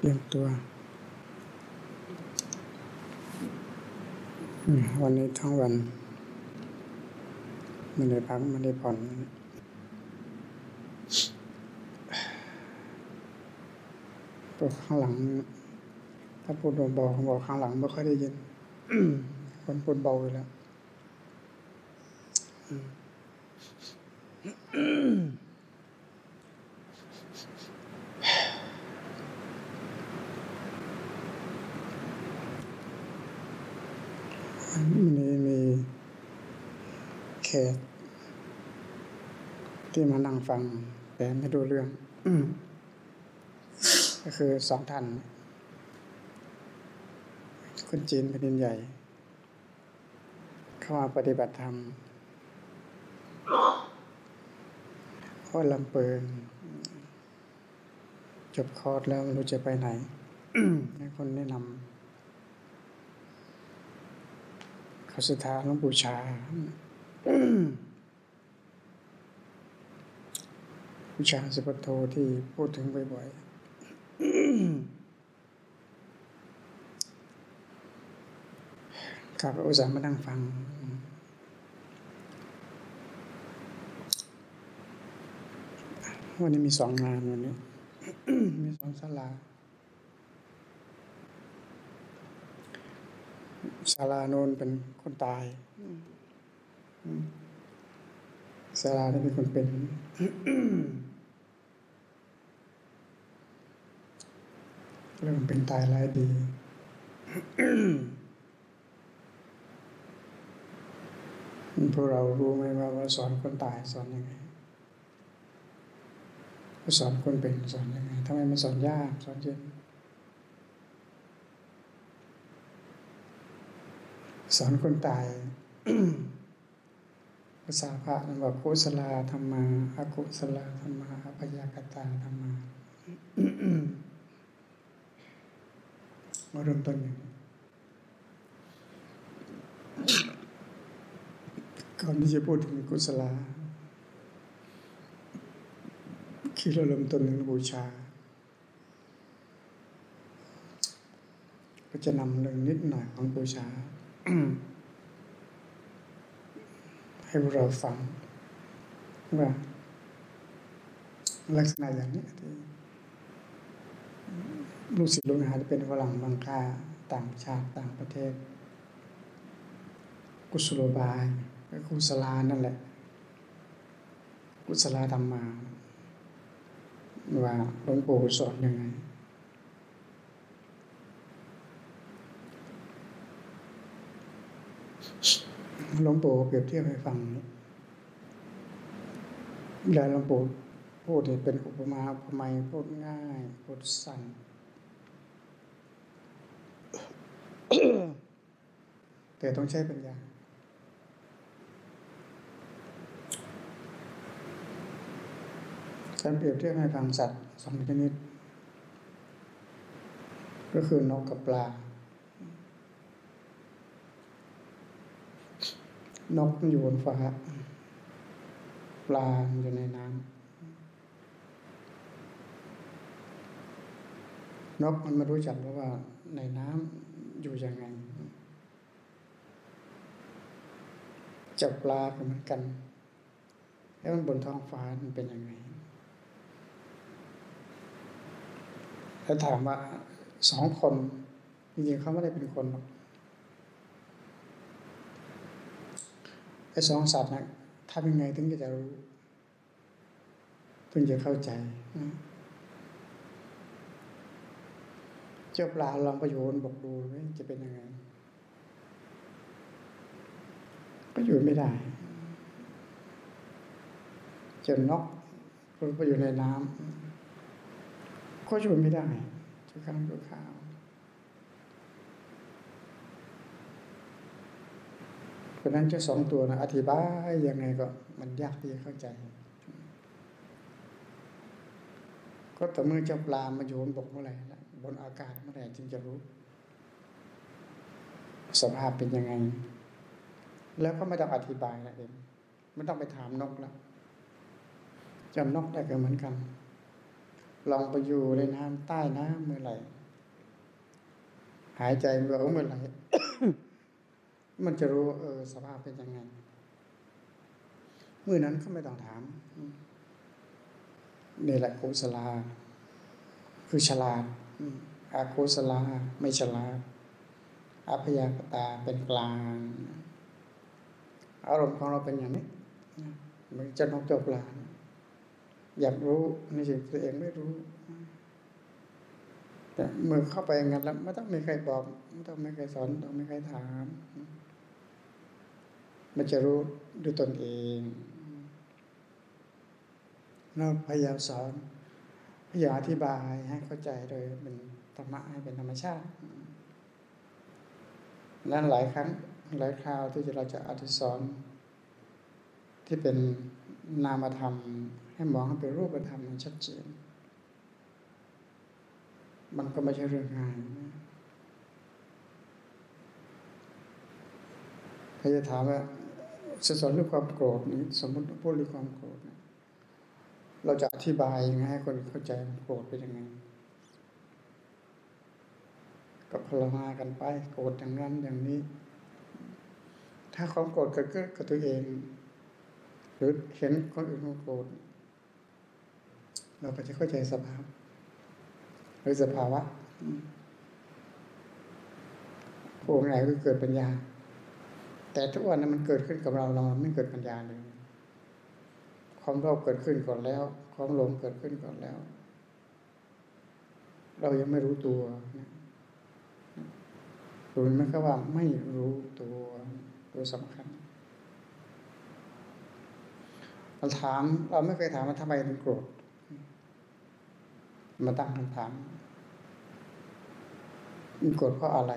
เตรียมตัว วันนี้ทั้งวันไม่ได้พักไม่ได้ผ่อนปวข้างหลัง ถ้าปวดเบาๆบอกข้างหลังไม่ค่อยได้ยินคนปวดเบาอยู่แล้ว วันนี้มีแขกที่มานั่งฟัง แต่ไม่ดูเรื่อง ก็คือสองท่านคนจีนแผ่นดินใหญ่ เข้ามาปฏิบัติธรรมพราะลำเปิงจบคอร์สแล้วไม่รู้จะไปไหนให้คนแนะนำ เขาสุดท้ายหลวงปู่ชาผู้ชาสุปโทที่พูดถึงบ่อยๆครับอุตส่าห์มานั่งฟัง วันนี้มีสองงานวันนี้ มีสองศาลา ศาลาโนนเป็นคนตายศาลานี่เป็นคนเป็นเรื่องเป็นตายร้ายดีพวกเรารู้ไหมว่าว่าสอนคนตายสอนยังไงสอนคนเป็นสอนยังไงทำไมมันสอนยากสอนเย็น สอนคนตายภาษาพระนั่นว่ากุศลาธรรมาอากุศลาธรรมาอภยากตาธรรมามาเริ่มต้นอย่างนี้ก่อนที่จะพูดถึงกุศลาคิดเราเริ่มต้นถึงบูชา ก็จะนำเรื่องนิดหน่อยของบูชา ให้เราฟังว่าลักษณะอย่างนี้ที่ลูกศิษย์ลูกหาที่เป็นฝรั่งบางคาต่างชาติต่างประเทศ กุศโลบายกุศลานั่นแหละ กุศลาธรรมา ว่าหลวงปู่สอนยังไง หลวงปู่เปรียบเทียบให้ฟังเวลาหลวงปู่พูดเนี่ยเป็นอุปมาอุปไมยพูดง่ายพูดสั้นแต่ต้องใช้ปัญญา การเปรียบเทียบให้ฟังสัตว์สองชนิด ก็คือนกกับปลา นกมันอยู่บนฟ้า ปลาอยู่ในน้ำนกมันไม่รู้จักว่าในน้ำอยู่ยังไงจับปลาก็เหมือนกันแล้วมันบนท้องฟ้ามันเป็นยังไงแล้วถามว่าสองคนจริงๆเขาไม่ได้เป็นคนหรอก ไอ้สองสัตว์นะทำยังไงถึงจะรู้ ถึงจะเข้าใจนะเจ้าปลาลองประโยชน์บอกดูไหมจะเป็นยังไง ก็อยู่ไม่ได้เจนนกมันไปอยู่ในน้ำก็อยู่ไม่ได้จะข้างตัวข้าว เพ ราะนั้นเจ้าสองตัวนะอธิบายยังไงก็มันยากที่จะเข้าใจ ก็แต่เมื่อเจ้าปลามาโยนบกเมื่อไหร่นะบนอากาศเมื่อไหร่จึงจะรู้ สภาพเป็นยังไง แล้วก็ไม่ต้องอธิบายแล้วเองไม่ต้องไปถามนกแล้วจำนกได้ก็เหมือนกัน ลองไปอยู่ในน้ำใต้น้ำเมื่อไหร่ หายใจเมื่อเมื่อไหร่ มันจะรู้เออสภาพเป็นยังไงเมื่อนั้นก็ไม่ต้องถามนี่แหละกุศลา คือฉลาดอากุศลาไม่ฉลาดอัพยากตาเป็นกลาง อารมณ์ของเราเป็นอย่างนี้มันจะนกจบลานอยากรู้ในสิ่งตัวเองไม่รู้ แต่เมื่อเข้าไปงั้นแล้วไม่ต้องมีใครบอกไม่ต้องมีใครสอน ต้องมีใครถาม มันจะรู้ด้วยตนเองเราพยายามสอนพยายามอธิบายให้เข้าใจโดยเป็นธรรมะให้เป็นธรรมชาตินั้นหลายครั้งหลายคราวที่เราจะอธิสอนที่เป็นนามธรรม ให้มองให้เป็นรูปธรรมมันชัดเจน มันก็ไม่ใช่เรื่องง่ายใครจะถามว่า สอนเรื่องความโกรธนี้สมมติพูดเรื่องความโกรธเราจะอธิบายยังไงให้คนเข้าใจโกรธเป็นยังไงก็พลานากันไป โกรธอย่างนั้นอย่างนี้ ถ้าความโกรธเกิดขึ้นกับตัวเอง หรือเห็นคนอื่นโกรธเราก็จะเข้าใจสภาพหรือสภาวะพวกไหนก็เกิดปัญญา แต่ทุกวันนั้นมันเกิดขึ้นกับเราเราไม่เกิดปัญญาเลยความโลภเกิดขึ้นก่อนแล้ว ความหลงเกิดขึ้นก่อนแล้ว เรายังไม่รู้ตัวรู้ไหมครับว่าไม่รู้ตัวตัวสำคัญเราถาม เราไม่เคยถามว่าทำไมถึงโกรธมาตั้งคำถามมันโกรธเพราะอะไร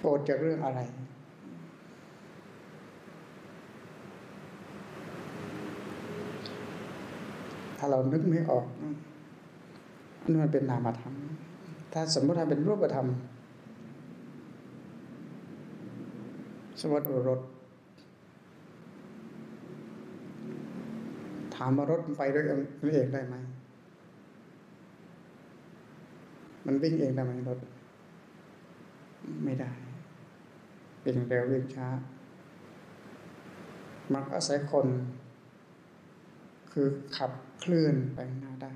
โกรธจากเรื่องอะไร ถ้าเรานึกไม่ออกนี่มันเป็นนามธรรม ถ้าสมมติว่าเป็นรูปธรรม สมมติรถ ถามว่ารถมันไปด้วยเองได้ไหม มันวิ่งเองได้ไหมรถ ไม่ได้ วิ่งเร็ววิ่งช้า มันอาศัยคน คือขับเคลื่อนไปหน้าได้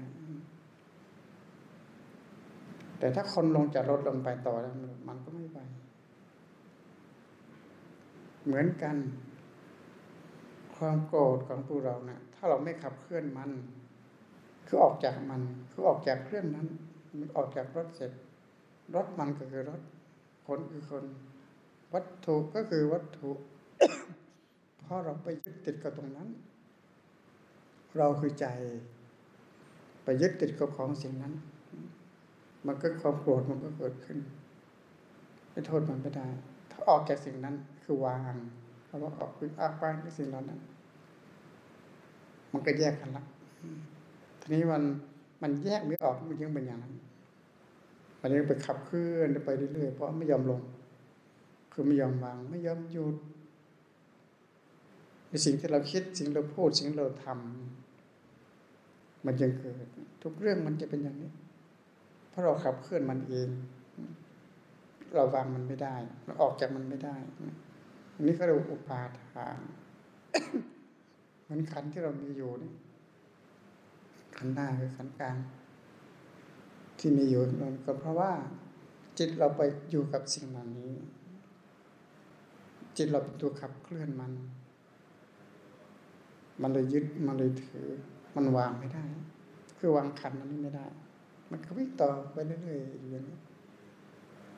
แต่ถ้าคนลงจากรถลงไปต่อแล้วมันก็ไม่ไป เหมือนกัน ความโกรธของพวกเราเนะี่ยถ้าเราไม่ขับเคลื่อนมัน คือออกจากมัน คือออกจากเครื่องนั้น มันออกจากรถเสร็จ รถมันก็คือรถ คนคือคน วัตถุก็คือวัตถุเพราะเราไปยึดติดกับตรงนั้น เราคือใจ ไปยึดติดกับของสิ่งนั้น มันก็ความโกรธมันก็เกิดขึ้นไม่โทษมันไม่ได้ ถ้าออกจากสิ่งนั้นคือวางเราก็ออกคืออากวางที่สิ่งเหล่านั้น มันก็แยกกันละทีนี้มันมันแยกไม่ออกมันยังเป็นอย่างนั้นมันยังไปขับเคลื่อนไปเรื่อยๆเพราะไม่ยอมลง คือไม่ยอมวางไม่ยอมหยุดในสิ่งที่เราคิดสิ่งเราพูดสิ่งเราทำมันยังเกิด ทุกเรื่องมันจะเป็นอย่างนี้ เพราะเราขับเคลื่อนมันเอง เราวางมันไม่ได้เราออกจากมันไม่ได้อันนี้ก็เรียกอุปาทานเหมือนขันที่เรามีอยู่นี่ขันหน้าคือขันกลางที่มีอยู่นั่นก็เพราะว่าจิตเราไปอยู่กับสิ่งเหล่านี้ จิตเราเป็นตัวขับเคลื่อนมัน มันเลยยึดมันเลยถือ มันวางไม่ได้ คือวางขันอันนี้ไม่ได้ มันก็วิ่งต่อไปเรื่อยๆอยู่อย่างนี้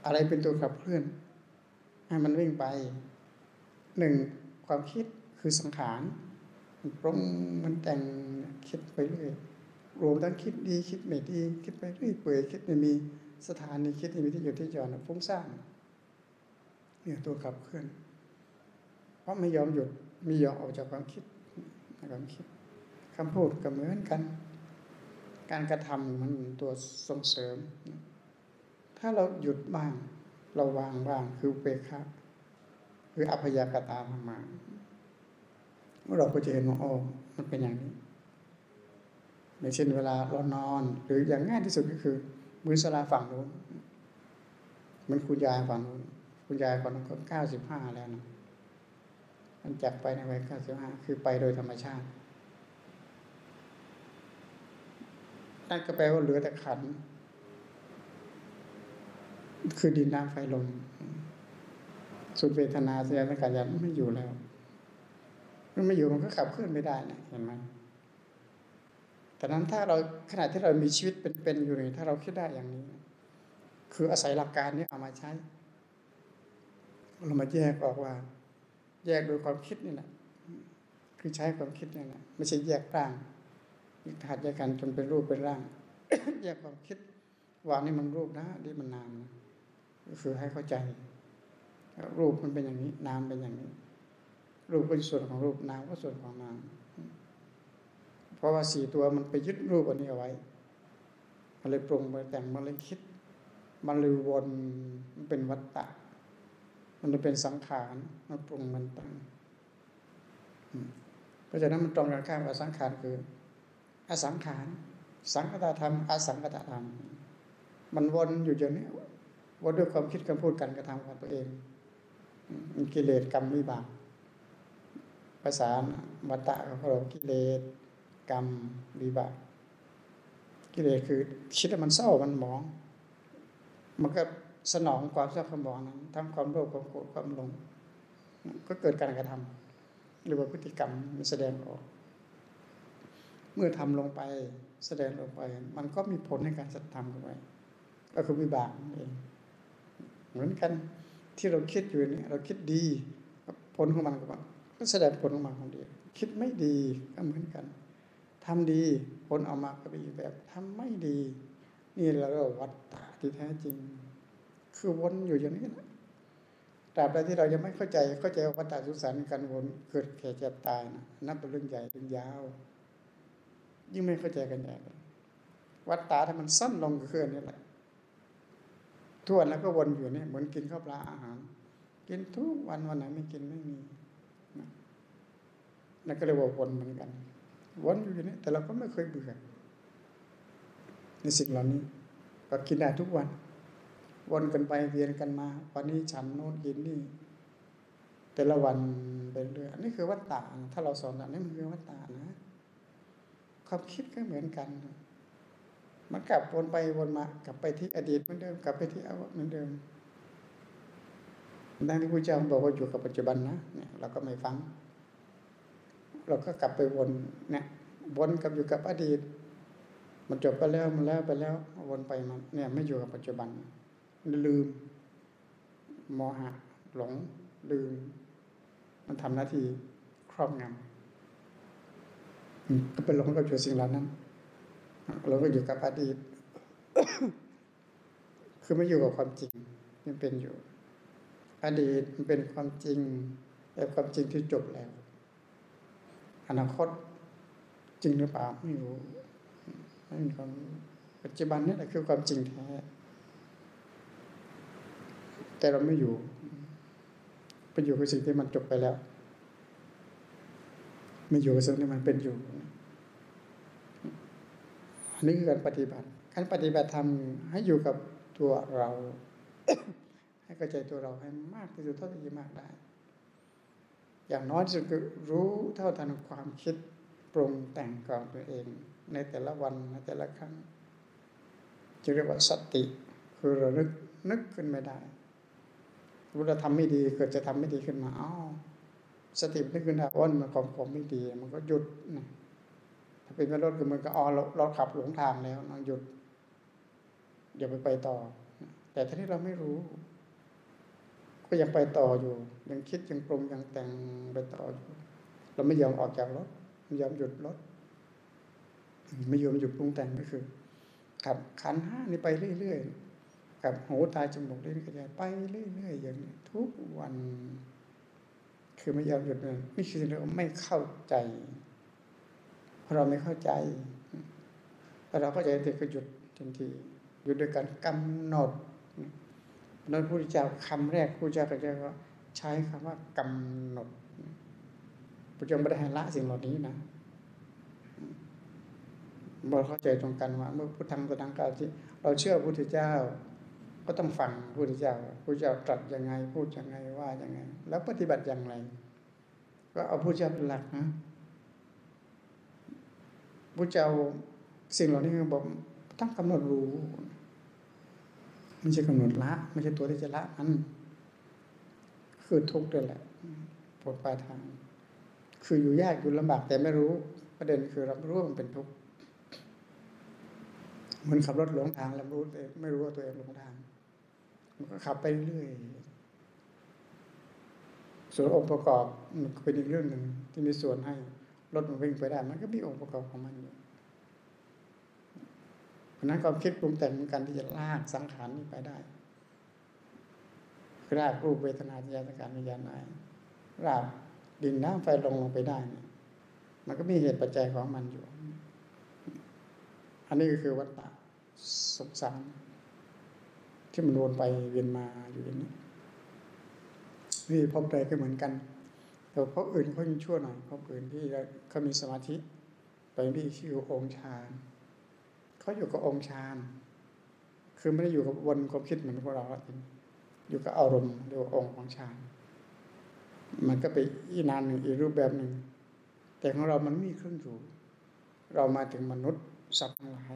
อะไรเป็นตัวขับเคลื่อน ให้มันวิ่งไปหนึ่งความคิดคือสังขารมันปรุงมันแต่งคิดไปเรื่อยรวมทั้งคิดดีคิดไม่ดีคิดไปเรื่อยเปื่อยคิดไม่มีสถานีคิดไม่มีที่อยู่ที่จอดฟุ้งซ่านเนี่ยตัวขับเคลื่อน เพราะไม่ยอมหยุดไม่ยอมออกจากความคิดความคิดคำพูดก็เหมือนกัน การกระทำมันตัวส่งเสริม ถ้าเราหยุดบ้าง เราวางบ้างคือเปคะคืออัพยากตาธรรมาเราก็จะเห็นว่าอ๋อมันเป็นอย่างนี้อย่างเช่นเวลาเรานอน หรืออย่างง่ายที่สุดก็คือมือสลาฝั่งนู้นมันคุณยายฝั่งนู้นคุณยายคนนั้นก็เก้าสิบห้าแล้วนะ มันจากไปในวัยเก้าสิบห้าคือไปโดยธรรมชาตินั่นก็แปลว่าเหลือแต่ขัน คือดินน้ำไฟลมสุดเวทนาเสียสังขารไม่อยู่แล้ว มันไม่อยู่มันก็ขับเคลื่อนไม่ได้นะเห็นไหมแต่นั้นถ้าเราขณะที่เรามีชีวิตเป็นๆอยู่นี่ถ้าเราคิดได้อย่างนี้ คืออาศัยหลักการนี้เอามาใช้ เรามาแยกออกว่า แยกโดยความคิดนี่แหละ คือใช้ความคิดนี่แหละไม่ใช่แยกร่างถัดแยกกันจนเป็นรูปเป็นร่าง แยกความคิดว่านี่มันรูปนะนี่มันนามนะก็คือให้เข้าใจ รูปมันเป็นอย่างนี้ นามเป็นอย่างนี้ รูปเป็นส่วนของรูปนามก็ส่วนของนามเพราะว่าสี่ตัวมันไปยึดรูปอันนี้เอาไว้มันเลยปรุงมาแต่งมันเลยคิด มันเลยวนมันเป็นวัตตะ มันเลยเป็นสังขารมันปรุงมันตั้งเพราะฉะนั้นมันตรงกันข้ามกับสังขารคือ อสังขาร สังคตธรรม อสังคตธรรม มันวนอยู่อย่างนี้วนด้วยความคิดคำพูดการกระทำของตัวเองมันกิเลสกรรมวิบากภาษาวัตตะเขาบอกกิเลสกรรมวิบากกิเลสคือคิดแล้วมันเศร้ามันหมอง มันก็ สนองความเศร้าความมองนั้นทั้งความโลภความโกรธความหลง ก็เกิดการกระทำหรือว่าพฤติกรรมมันแสดงออก เมื่อทำลงไปแสดงลงไป มันก็มีผลในการสัตทำกันไปก็คือวิบากเอง เหมือนกันที่เราคิดอยู่นี่เราคิดดีผลของมันก็แสดงผลของมันของดีคิดไม่ดีก็เหมือนกันทำดีผลออกมาก็เป็นอีกแบบทำไม่ดี นี่เราก็วัดตาที่แท้จริง คือวนอยู่อย่างนี้นะตราบใดที่เรายังไม่เข้าใจเข้าใจวัฏฏะสุสานการวนเกิดแก่เจ็บตายนะนับเป็นเรื่องใหญ่เรื่องยาว ยิ่งไม่เข้าใจกันใหญ่วัฏฏะถ้ามันสั้นลงก็คือนี่แหละทุกวันแล้วก็วนอยู่นี่เหมือนกินข้าวปลาอาหาร กินทุกวันวันไหนไม่กินไม่มีนั่นก็เลยว่าวนเหมือนกัน วนอยู่อย่างนี้แต่เราก็ไม่เคยเบื่อในสิ่งเหล่านี้ ก็กินได้ทุกวัน วนกันไปเวียนกันมา วันนี้ฉันโน้นกินนี่ แต่ละวันเป็นเรื่อยอันนี้คือวัฏฏะถ้าเราสอนอันนี้มันคือวัฏฏะนะความคิดก็เหมือนกัน มันกลับวนไปวนมากลับไปที่อดีตเหมือนเดิมกลับไปที่อวเหมือนเดิมดังที่พระเจ้าบอกว่าอยู่กับปัจจุบันนะเนี่ยเราก็ไม่ฟัง เราก็กลับไปวนเนี่ยวนกับอยู่กับอดีต มันจบไปแล้วมันแล้วไปแล้ววนไปมันเนี่ยไม่อยู่กับปัจจุบัน ลืมโมหะ หลงลืม มันทำหน้าที่ครอบงำก็ไปหลงกับอยู่สิ่งเหล่านั้นเราก็อยู่กับอดีตคือไม่อยู่กับความจริงมันเป็นอยู่ อดีตมันเป็นความจริงแต่ความจริงที่จบแล้ว อนาคตจริงหรือเปล่าไม่รู้ไม่มีความปัจจุบันนี่แหละคือความจริงแท้ แต่เราไม่อยู่ ไปอยู่กับสิ่งที่มันจบไปแล้ว ไม่อยู่กับสิ่งที่มันเป็นอยู่นนี้คือการปฏิบัติ การปฏิบัติธรรมให้อยู่กับตัวเรา ให้เข้าใจตัวเราให้มากที่สุดเท่าที่จะมากได้ อย่างน้อยที่สุดคือรู้เท่าทันความคิดปรุงแต่งของตัวเอง ในแต่ละวันในแต่ละครั้งจะเรียกว่าสติ คือเรานึกนึกขึ้นไม่ได้ รู้เราทำไม่ดีเกิดจะทำไม่ดีขึ้นมาอ้าวสตินึกขึ้นได้ว่ามันของผมไม่ดี มันก็หยุดนะถ้าเป็นรถก็มันก็อ๋อเราขับหลงทางแล้วนหยุดอย่าไปไปต่อ แต่ถ้าที่เราไม่รู้ ก็ยังไปต่ออยู่ ยังคิดยังปรุงยังแต่งไปต่ออยู่เราไม่ยอมออกจากรถไม่ยอมหยุดรถไม่ยอมหยุดปรุงแต่งก็คือขับขันห้านี่ไปเรื่อยๆ กับหูตาจมูกลิ้นกระจายไปเรื่อยๆอย่างนี้ทุกวัน คือไม่ยอมหยุดเลยนี่คือเราไม่เข้าใจพราะเราไม่เข้าใจแต่เราเข้าใจเด็กก็หยุดทันทีหยุดโดยการกำหนดนั้นพระพุทธเจ้าคำแรกพระพุทธเจ้าก็จะใช้คำว่ากำหนดพระเจ้าไม่ได้หละสิ่งเหล่านี้นะเราเข้าใจตรงกันว่าเมื่อพุทธังสดังกาที่เราเชื่อพระพุทธเจ้า ก็ต้องฟังพระพุทธเจ้าพระพุทธเจ้าตรัสยังไง พูดยังไงว่ายังไง แล้วปฏิบัติอย่างไร ก็เอาพระพุทธเจ้าเป็นหลักนะพระเจ้าสิ่งเหล่านี้บอกต้องกำหนดรู้ไม่ใช่กำหนดละไม่ใช่ตัวที่จะละมันคือทุกข์ด้วยแหละผลปลายทาง คืออยู่ยากอยู่ลำบากแต่ไม่รู้ ประเด็นคือเราไม่รู้มันเป็นทุกข์เหมือนขับรถหลงทางแล้วรู้แต่ไม่รู้ว่าตัวเองหลงทาง มันก็ขับไปเรื่อยส่วนองค์ประกอบมันเป็นอีกเรื่องหนึ่งที่มีส่วนให้รถมันวิ่งไปได้ มันก็มีองค์ประกอบของมันอยู่เพราะนั้นความคิดปรุงแต่งเหมือนกันที่จะลากสังขารนี้ไปได้รากรูปเวทนาจิตญาณวิญญาณนายรากดินน้ำไฟลงลงไปได้เนี่ยมันก็มีเหตุปัจจัยของมันอยู่ อันนี้ก็คือวัฏฏะสงสาร ที่มันวนไปเวียนมาอยู่อย่างนี้นี่พบใดก็เหมือนกัน แต่พบอื่นเขายังชั่วหน่อยพบอื่นที่เขามีสมาธิไปที่ชื่อองค์ฌานเขาอยู่กับองค์ฌานคือไม่ได้อยู่กับวนความคิดเหมือนพวกเราอยู่กับอารมณ์เรียกว่าองค์ของฌานมันก็ไปอีนานหนึ่งอีรูปแบบหนึ่ง แต่ของเรามันมีเครื่องอยู่ เรามาถึงมนุษย์สัตว์ทั้งหลาย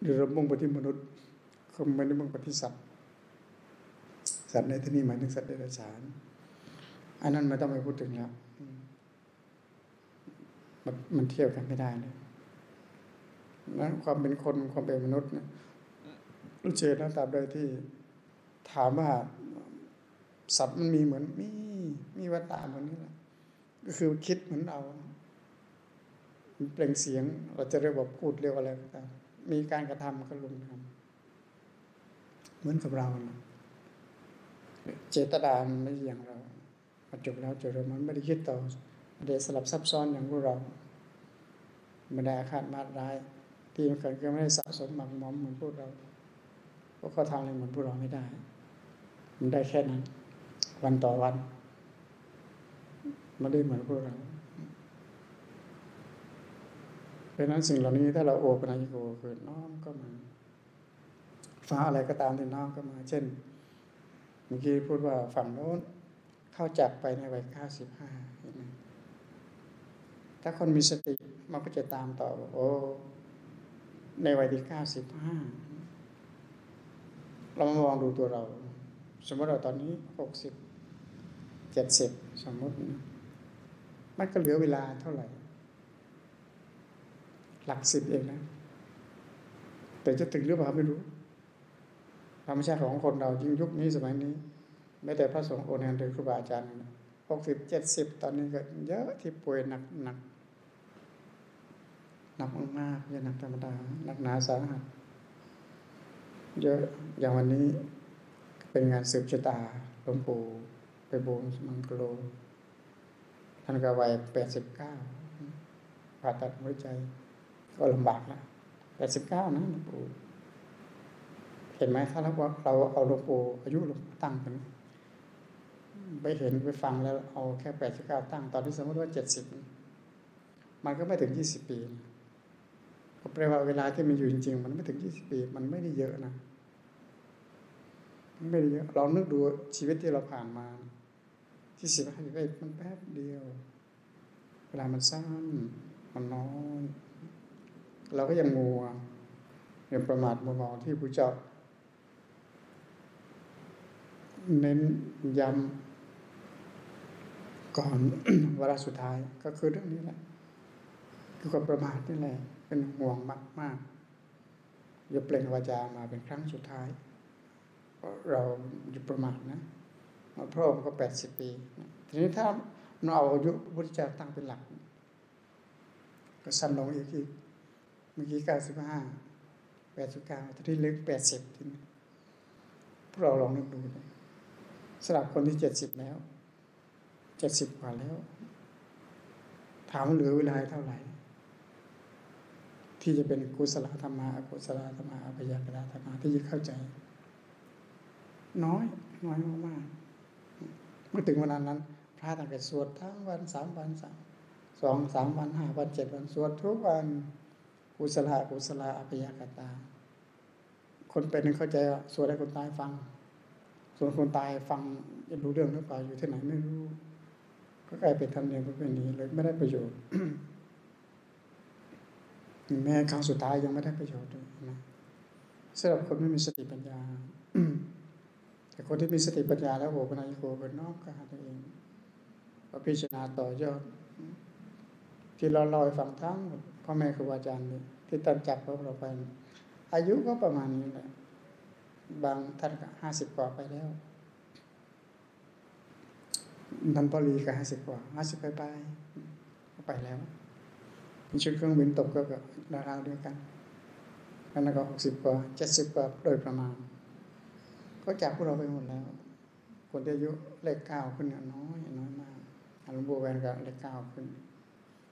หรือเรามุ่งไปที่มนุษย์ เขาไม่ได้มุ่งปที่สัตว์สัตว์ในที่นี้หมายถึงสัตว์เดรัจฉาน อันนั้นไม่ต้องไปพูดถึงแล้วมันมันเทียบกันไม่ได้เลยนะความเป็นคนความเป็นมนุษย์เนี่ยรู้เจนะตาบใดที่ ถามว่าสัตว์มันมีเหมือนมีมีวัตตาเหมือนนี้แหละก็คือคิดเหมือนเราเปล่งเสียง เราจะเรียกว่าพูดเรียกอะไรก็ตามมีการกระทำก็ลงทำ เหมือนกับเรานะเจตดามไม่อย่างเรามาจบแล้วจบแล้วมันไม่ได้คิดต่อเดสลับซับซ้อนอย่างพวกเราไม่ได้อาฆาตมาดร้าย ที่มันเกิดก็ไม่ได้สะสมหมักหมอมเหมือนพวกเราพวกเขาทำอะไรเหมือนพวกเราไม่ได้ มันได้แค่นั้น วันต่อวันไม่ได้เหมือนพวกเราเพราะนั้นสิ่งเหล่านี้ถ้าเราโอปัญญิโกคือน้อมก็มา ฟ้าอะไรก็ตามที่น้อมก็มา เช่น เมื่อกี้พูดว่าฝั่งโน้นเข้าจักไปในวัยเก้าสิบห้าเห็นไหมถ้าคนมีสติมันก็จะตามต่อโอ้ในวัยที่เก้าสิบห้าเรามามองดูตัวเรา สมมติเราตอนนี้หกสิบเจ็ดสิบสมมตินะมันก็เหลือเวลาเท่าไหร่ หลักสิบเองนะ แต่จะถึงหรือเปล่าไม่รู้ ธรรมชาติของคนเรายิ่งยุคนี้สมัยนี้ไม่แต่พระสงฆ์โอนันหรือครูบาอาจารย์หกสิบเจ็ดสิบตอนนี้ก็เยอะที่ป่วยหนักหนักหนักมากๆอย่าหนักธรรมดาหนักหนาสาหัสเยอะอย่างวันนี้เป็นงานสืบชะตาหลวงปู่ไปโบนมังกโลท่านก็วัยแปดสิบเก้าผ่าตัดหัวใจ ก็ลำบากแล้วแปดสิบเก้านะหลวงปู่ เห็นไหมถ้าเราเราเอาหลวงปู่อายุหลวงปู่ตั้งกันไปเห็นไปฟังแล้วเอาแค่แปดสิบเก้าตั้ง ตอนที่สมมติว่าเจ็ดสิบมันก็ไม่ถึงยี่สิบปีก็แปลว่าเวลาที่มันอยู่จริงๆ มันไม่ถึงยี่สิบปี มันไม่ได้เยอะนะไม่ได้เยอะลองนึกดูชีวิตที่เราผ่านมา ที่สิบห้าปีมันแป๊บเดียว เวลามันสั้นมันน้อยเราก็ยังมัวยังประมาทมัวมองที่พระเจ้า เน้นย้ำก่อนเวลาสุดท้ายก็คือเรื่องนี้แหละคือความประมาทนี่แหละ เป็นห่วงมากมากอย่าเปล่งวาจามาเป็นครั้งสุดท้าย เราอยู่ประมาทนะพระองค์ก็แปดสิบปี ทีนี้ถ้าเราเอาอายุพุทธเจ้าตั้งเป็นหลัก ก็สั้นลงอีกทีเมื่อกี้เก้าสิบห้าแปดสิบเก้าทีนี้เล็กแปดสิบทีนี้พวกเราลองนึกดู สำหรับคนที่เจ็ดสิบแล้วเจ็ดสิบกว่าแล้ว ถามเหลือเวลาเท่าไหร่ ที่จะเป็นกุศลธรรมะอกุศลธรรมะอภิญญาธรรมะที่จะเข้าใจ น้อย น้อยมากๆเมื่อถึงวันนั้น พระตั้งแต่สวดทั้งวันสามวันสามสองสามวันห้าวันเจ็ดวันสวดทุกวันกุศลกุศลอภิยากตา คนเป็นเข้าใจว่าสวดให้คนตายฟัง ส่วนคนตายฟังจะรู้เรื่องหรือเปล่าอยู่ที่ไหนไม่รู้ ก็กลายเป็นธรรมเนียมประเพณีเลยไม่ได้ประโยชน์แม้ครั้งสุดท้ายยังไม่ได้ประโยชน์เลยนะสำหรับคนไม่มีสติปัญญาแต่คนที่มีสติปัญญาแล้วโอ้ปนายโกเป็นน้อมกาตัวเองก็พิจารณาต่อยอด ที่เราเล่าให้ฟังทั้งพ่อแม่ครูอาจารย์นี่ที่ตันจับพวกเราไป อายุก็ประมาณนี้แหละ บางท่านก็ห้าสิบกว่าไปแล้วท่านปรีก็ห้าสิบกว่าห้าสิบไปไปก็ไปแล้วชุดเครื่องบินตกก็กับดาราเดียกันแล้วก็หกสิบกว่าเจ็ดสิบกว่าโดยประมาณ ก็จากพวกเราไปหมดแล้ว คนที่อายุเลขเก้าขึ้นน้อยน้อยมากหลวงปู่แวนก็เลขเก้าขึ้น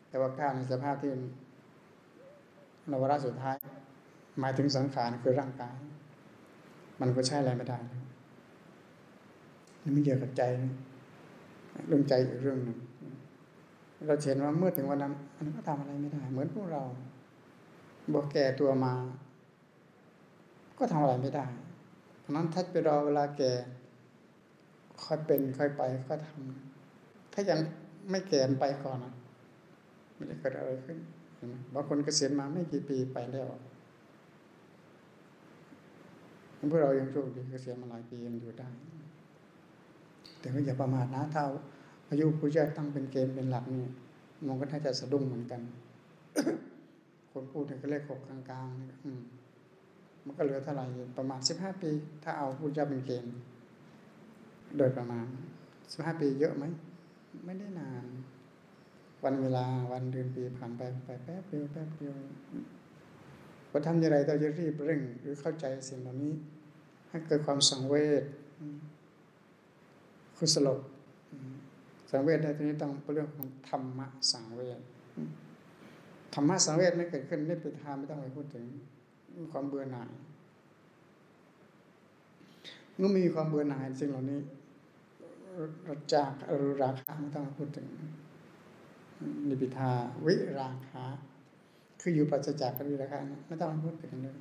แต่ว่าเก้าในสภาพที่นวระสุดท้าย หมายถึงสังขารคือร่างกาย มันก็ใช่อะไรไม่ได้แล้วนี่ไม่เกี่ยวกับใจนะเรื่องใจอีกเรื่องหนึ่งเราเห็นว่าเมื่อถึงวันนั้นมันก็ทำอะไรไม่ได้ เหมือนพวกเราบอกแก่ตัวมา ก็ทำอะไรไม่ได้ เพราะนั้นถ้าไปรอเวลาแก่ค่อยเป็นค่อยไปก็ทำถ้ายังไม่แก่ไปก่อนนะมันจะเกิดอะไรขึ้นบางคนเกษียณมาไม่กี่ปีไปแล้ว พวกเรายังโชคดีเกษียณมาหลายปียังอยู่ได้ แต่ก็อย่าประมาทนะเท่าอายุผู้ใหญ่ตั้งเป็นเกณฑ์เป็นหลักนี่มันก็น่าจะสะดุ้งเหมือนกัน คนพูดถึงก็เลขหกกลางๆนี่มันก็เหลือเท่าไหร่ประมาณสิบห้าปี ถ้าเอาผู้ใหญ่เป็นเกณฑ์โดยประมาณสิบห้าปีเยอะไหมไม่ได้นาน วันเวลาวันเดือนปีผ่านไปไปแป๊บเดียวแป๊บเดียว พอทำอย่างไรเราจะรีบเร่ง หรือเข้าใจสิ่งเหล่านี้ ให้เกิดความสังเวชคือสลบสังเวชในที่นี้ต้องเป็นเรื่องของธรรมะสังเวชธรรมะสังเวชไม่เกิดขึ้นไม่เป็นทางไม่ต้องไปพูดถึงความเบื่อหน่ายเมื่อมีความเบื่อหน่ายสิ่งเหล่านี้จากอรุราคะไม่ต้องพูดถึงนิพิทาวิราคะ คืออยู่ปราศจากอรุราคะไม่ต้องพูดถึงเลย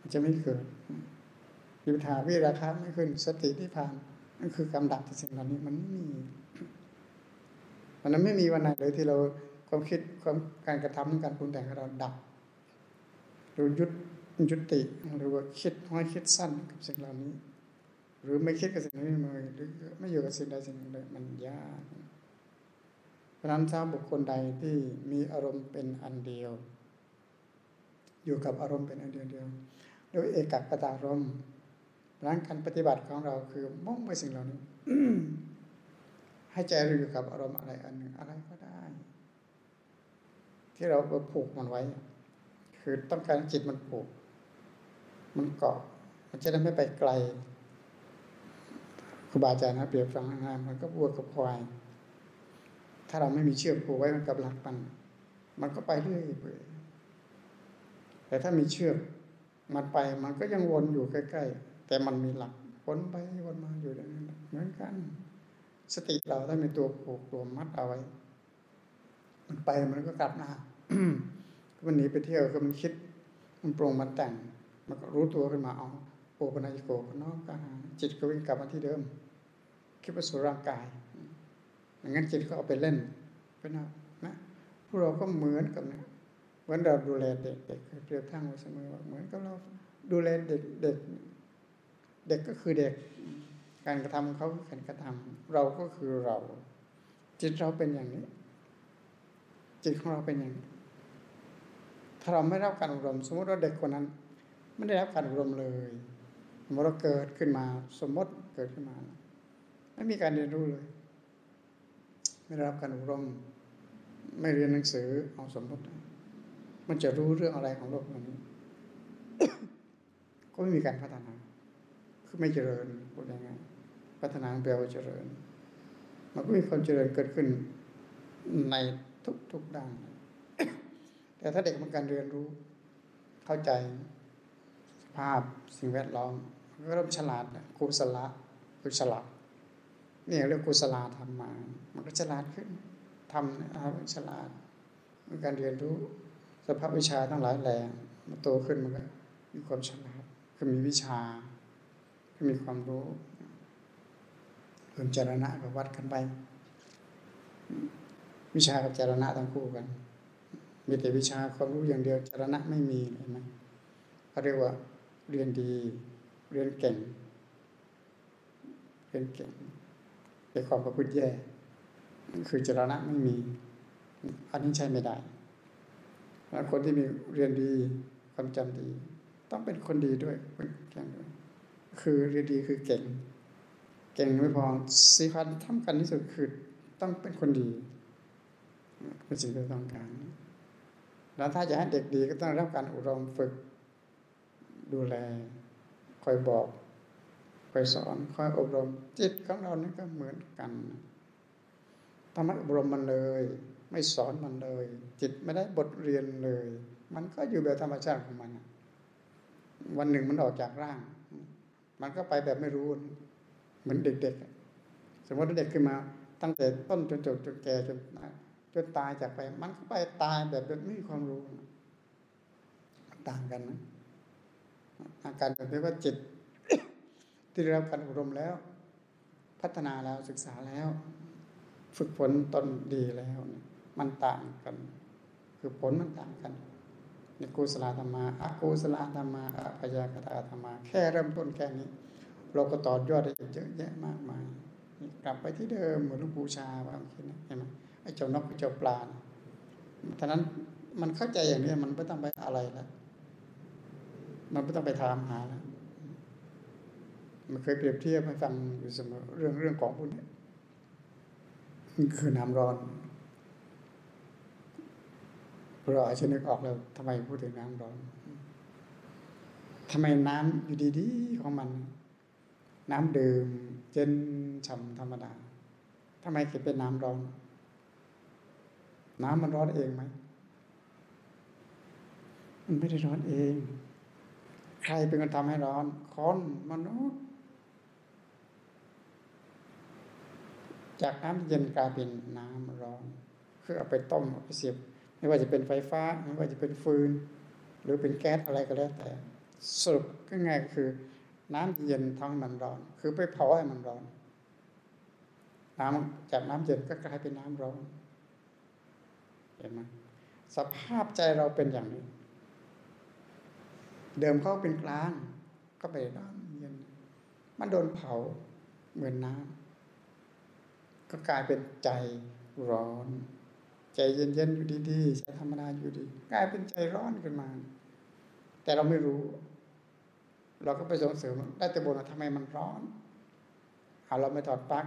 มันจะไม่เกิดนิพิทาวิราคะไม่ขึ้นสติที่ผ่านนั่นคือกำดับสิ่งเหล่านี้มันไม่มีมันนั้นไม่มีวันไหนเลยที่เราความคิดความการกระทำการปรุงแต่งของเราดับหรือยุดยุติหรือว่าคิดน้อยคิดสั้นกับสิ่งเหล่านี้ หรือไม่คิดกับสิ่งนี้เลยหรือไม่อยู่กับสิ่งใดสิ่งหนึ่งเลยมันยาก ราะนั้นถ้าบุคคลใดที่มีอารมณ์เป็นอันเดียว อยู่กับอารมณ์เป็นอันเดียวเดียวโดยเอกกตารมณ์ดังนั้นการปฏิบัติของเราคือมุ่งไปสิ่งเหล่านี้ให้ใจเราอยู่กับอารมณ์อะไรอันหนึ่งอะไรก็ได้ ที่เราผูกมันไว้ คือต้องการจิตมันผูก มันเกาะมันจะได้ไม่ไปไกลครูบาอาจารย์นะเปรียบฟังงานมันก็วัวกับควาย ถ้าเราไม่มีเชือกผูกไว้มันกับหลักมัน มันก็ไปเรื่อยไปแต่ถ้ามีเชือกมันไปมันก็ยังวนอยู่ใกล้ ๆ แต่มันมีหลักวนไปวนมาอยู่อย่างนั้นเหมือนกัน สติเราถ้ามีตัวผูกตัวมัดเอาไว้ มันไปมันก็กลับหน้ามันหนีไปเที่ยวก็มันคิด มันปรุงมันแต่ง มันก็รู้ตัวขึ้นมาเอาโอปนัญโกนอกกาจิตก็วิ่งกลับมาที่เดิม คิดว่าสู่ร่างกาย งนั้นจิตก็เอาไปเล่นก็นะนะพวกเราก็เหมือนกับเนี่ยเหมือนเราดูแลเด็กเด็กเปรียบทั้งไว้เสมอว่าเหมือนกับเราดูแลเด็กเด็ก เด็กก็คือเด็ก การกระทำเขาการกระทำเราก็คือเรา จิตเราเป็นอย่างนี้ จิตของเราเป็นอย่างนี้ถ้าเราไม่รับการอบรม สมมติว่าเด็กคนนั้น ไม่ได้รับการอบรมเลยสมมติเราเกิดขึ้นมา สมมติเกิดขึ้นมา ไม่มีการเรียนรู้เลย ไม่ได้รับการอบรม ไม่เรียนหนังสือเอาสมมติ มันจะรู้เรื่องอะไรของโลกนี้ ก็ไม่มีการพัฒนา คือไม่เจริญพูดง่ายๆพัฒนาแปลว่าเจริญ มันก็มีความเจริญเกิดขึ้นในทุกๆด้าน แต่ถ้าเด็กมันการเรียนรู้ เข้าใจสภาพสิ่งแวดล้อมก็เริ่มฉลาดกุศละคือฉลาด นี่เรียกกุศลธรรมมา มันก็ฉลาดขึ้นทำนะเอาฉลาดมันการเรียนรู้สภาพวิชาทั้งหลายแหล่มันโตขึ้นมันก็มีความฉลาดคือมีวิชาคือมีความรู้เพิ่มจารณะกับวัดกันไป วิชากับจารณะทั้งคู่กัน มีแต่วิชาความรู้อย่างเดียวจารณะไม่มีเห็นไหมเขาเรียกว่าเรียนดี เรียนเก่ง เรียนเก่ง แต่ความประพฤติแย่คือจรณะไม่มี อันนี้ใช้ไม่ได้แล้วคนที่มีเรียนดีความจำดี ต้องเป็นคนดีด้วยเป็นเก่งด้วยคือเรียนดีคือเก่ง เก่งไม่พอสี่พันทำกันที่สุดคือต้องเป็นคนดีเป็นสิ่งที่ต้องการแล้วถ้าจะให้เด็กดีก็ต้องรับการอบรมฝึก ดูแลคอยบอก คอยสอนคอยอบรม จิตของเรานี่ก็เหมือนกันทำให้อบรมมันเลย ไม่สอนมันเลย จิตไม่ได้บทเรียนเลย มันก็อยู่แบบธรรมชาติของมันวันหนึ่งมันออกจากร่าง มันก็ไปแบบไม่รู้ เหมือนเด็กๆ สมมติเด็กขึ้นมา ตั้งแต่ต้นจนจบจนแก่จนจนตายจากไป มันก็ไปตายแบบไม่มีความรู้ ต่างกันนะอาการแบบนี้ว่าจิต ที่ได้รับการอบรมแล้ว พัฒนาแล้วศึกษาแล้ว ฝึกฝนตนดีแล้วมันต่างกัน คือผลมันต่างกันในกุศลธรรมาอากุศลธรรมาอภยากตาธรรมา แค่เริ่มต้นแค่นี้ เราก็ต่อยอดได้เยอะแยะมากมายกลับไปที่เดิมเหมือนลวงปู่ชาว่าเห็นไหมไอ้เจ้านกเจ้าปลาท่านั้นมันเข้าใจอย่างนี้มันไม่ต้องไปอะไรแล้วมันไม่ต้องไปถามหาแล้ว มันเคยเปรียบเทียบให้ฟังอยู่เสมอเรื่องเรื่องของพวกนี้มันคือน้ำร้อนเราอาจจะนึกออกแล้วทำไมพูดถึงน้ำร้อนทำไมน้ำอยู่ดีๆของมัน น้ำดื่มเย็นฉ่ำธรรมดาทำไมถึงเป็นน้ำร้อน น้ำมันร้อนเองไหมมันไม่ได้ร้อนเอง ใครเป็นคนทำให้ร้อนคนมนุษย์ จากน้ำเย็นกลายเป็นน้ำร้อน คือเอาไปต้มเอาไปเสียบ ไม่ว่าจะเป็นไฟฟ้า ไม่ว่าจะเป็นฟืน หรือเป็นแก๊สอะไรก็แล้วแต่ สรุปก็ง่ายคือ น้ำเย็นท้องมันร้อน คือไปเผาให้มันร้อน น้ำจากน้ำเย็นก็กลายเป็นน้ำร้อนเห็นไหมสภาพใจเราเป็นอย่างนี้ เดิมเขาเป็นกลาง ก็ไปร้อนเย็น มันโดนเผาเหมือนน้ำ ก็กลายเป็นใจร้อน ใจเย็นๆอยู่ดีๆใจธรรมดาอยู่ดี กลายเป็นใจร้อนขึ้นมา แต่เราไม่รู้ เราก็ไปส่งเสริมได้แต่บ่นว่าทำไมมันร้อนเอาเราไม่ถอดปลั๊ก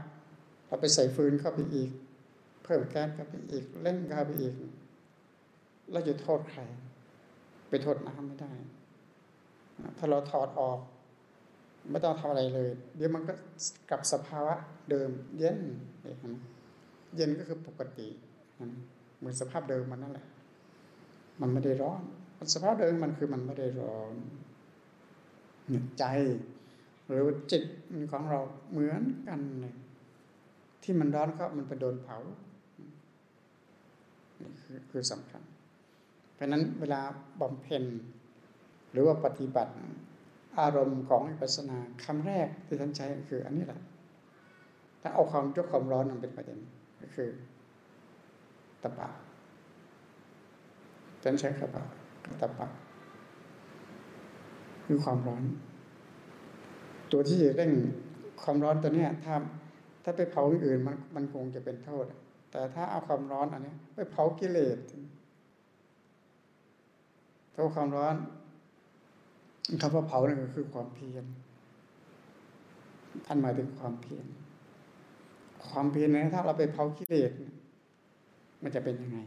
เราไปใส่ฟืนเข้าไปอีก เพิ่มแก๊สเข้าไปอีกเล่นเข้าไปอีก เราจะโทษใครไปโทษน้ำไม่ได้ ถ้าเราถอดออก ไม่ต้องทำอะไรเลย เดี๋ยวมันก็กลับสภาวะเดิม เย็นเย็นก็คือปกติเหมือนสภาพเดิมมันนั่นแหละ มันไม่ได้ร้อนสภาพเดิมมันคือมันไม่ได้ร้อนใจ หรือจิตของเราเหมือนกันเลยที่มันร้อนก็มันไปโดนเผาคือคือสำคัญ เพราะนั้นเวลาบำเพ็ญหรือว่าปฏิบัติ อารมณ์ของอิปัสนาคำแรกที่ท่านใช้คืออันนี้แหละถ้าเอาความยกความร้อนมันเป็นประเด็นก็คือตะปะท่านใช้กระปะตะปะคือความร้อน ตัวที่เร่งความร้อนตัวเนี้ยถ้าถ้าไปเผาอย่างอื่นมันมันคงจะเป็นโทษ แต่ถ้าเอาความร้อนอันนี้ไปเผากิเลสถ้าความร้อน คำว่าเผาเนี่ยก็คือความเพียรท่านหมายถึงความเพียรความเพียรนะถ้าเราไปเผากิเลสมันจะเป็นยังไง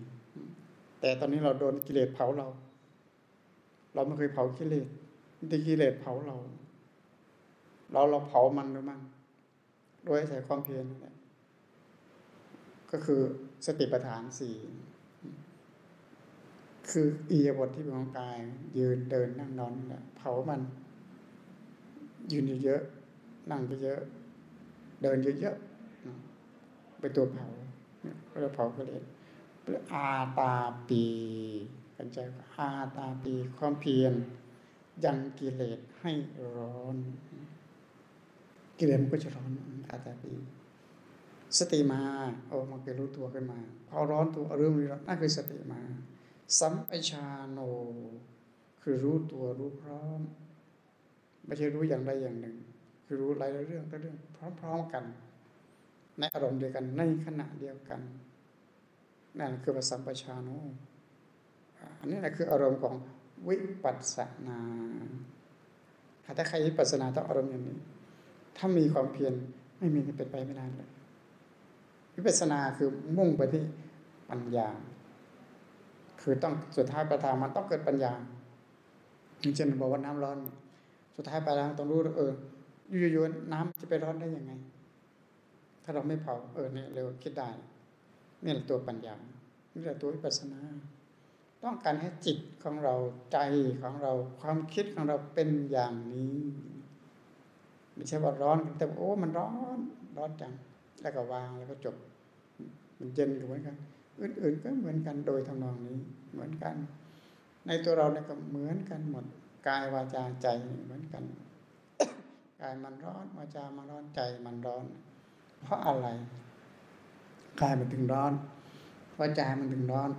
แต่ตอนนี้เราโดนกิเลสเผาเรา เราไม่เคยเผากิเลสแต่กิเลสเผาเรา เราเราเผามันหรือมั้งโดยใช้ความเพียรนี่แหละก็คือสติปัฏฐานสี่ คืออียบทที่เป็นของกาย ยืนเดินนั่งนอนแหละเผามัน ยืนเยอะๆนั่งเยอะๆเดินเยอะๆเป็นตัวเผาเนี่ยเราเผากิเลสอาตาปีกันใจอาตาปีความเพียรยังกิเลสให้ร้อน กิเลสมันก็จะร้อนอาตาปีสติมาโอ้มันเกิดรู้ตัวขึ้นมา พอร้อนตัวเรื่องนี้นั่นคือสติมา สัมปชาโน คือรู้ตัวรู้พร้อม ไม่ใช่รู้อย่างใดอย่างหนึ่ง คือรู้หลายเรื่องเรื่องพร้อมๆกัน ในอารมณ์เดียวกันในขณะเดียวกันนั่นคือสัมปชาโนอันนี้แหละคืออารมณ์ของวิปัสสนาถ้าใครวิปัสสนาต้องอารมณ์อย่างนี้ ถ้ามีความเพียรไม่มีเป็นไปไม่ได้เลยวิปัสสนาคือมุ่งไปที่ปัญญา คือต้องสุดท้ายปลายทางมันต้องเกิดปัญญาอย่างเช่นบอกว่าน้ำร้อน สุดท้ายปลายทางต้องรู้เอออยู่ๆน้ำจะไปร้อนได้ยังไง ถ้าเราไม่เผาเออเนี่ยเร็วคิดได้นี่แหละตัวปัญญานี่แหละตัววิปัสสนา ต้องการให้จิตของเราใจของเราความคิดของเราเป็นอย่างนี้ ไม่ใช่ว่าร้อนแต่โอ้ มันร้อน ร้อนจังแล้วก็วางแล้วก็จบ มันเย็นก็เหมือนกัน อื่นๆก็เหมือนกันโดยทำนองนี้เหมือนกัน ในตัวเราเนี่ยก็เหมือนกันหมดกายวาจาใจเหมือนกันกายมันร้อนวาจามันร้อนใจมันร้อน เพราะอะไรกายมันถึงร้อนวาจามันถึงร้อน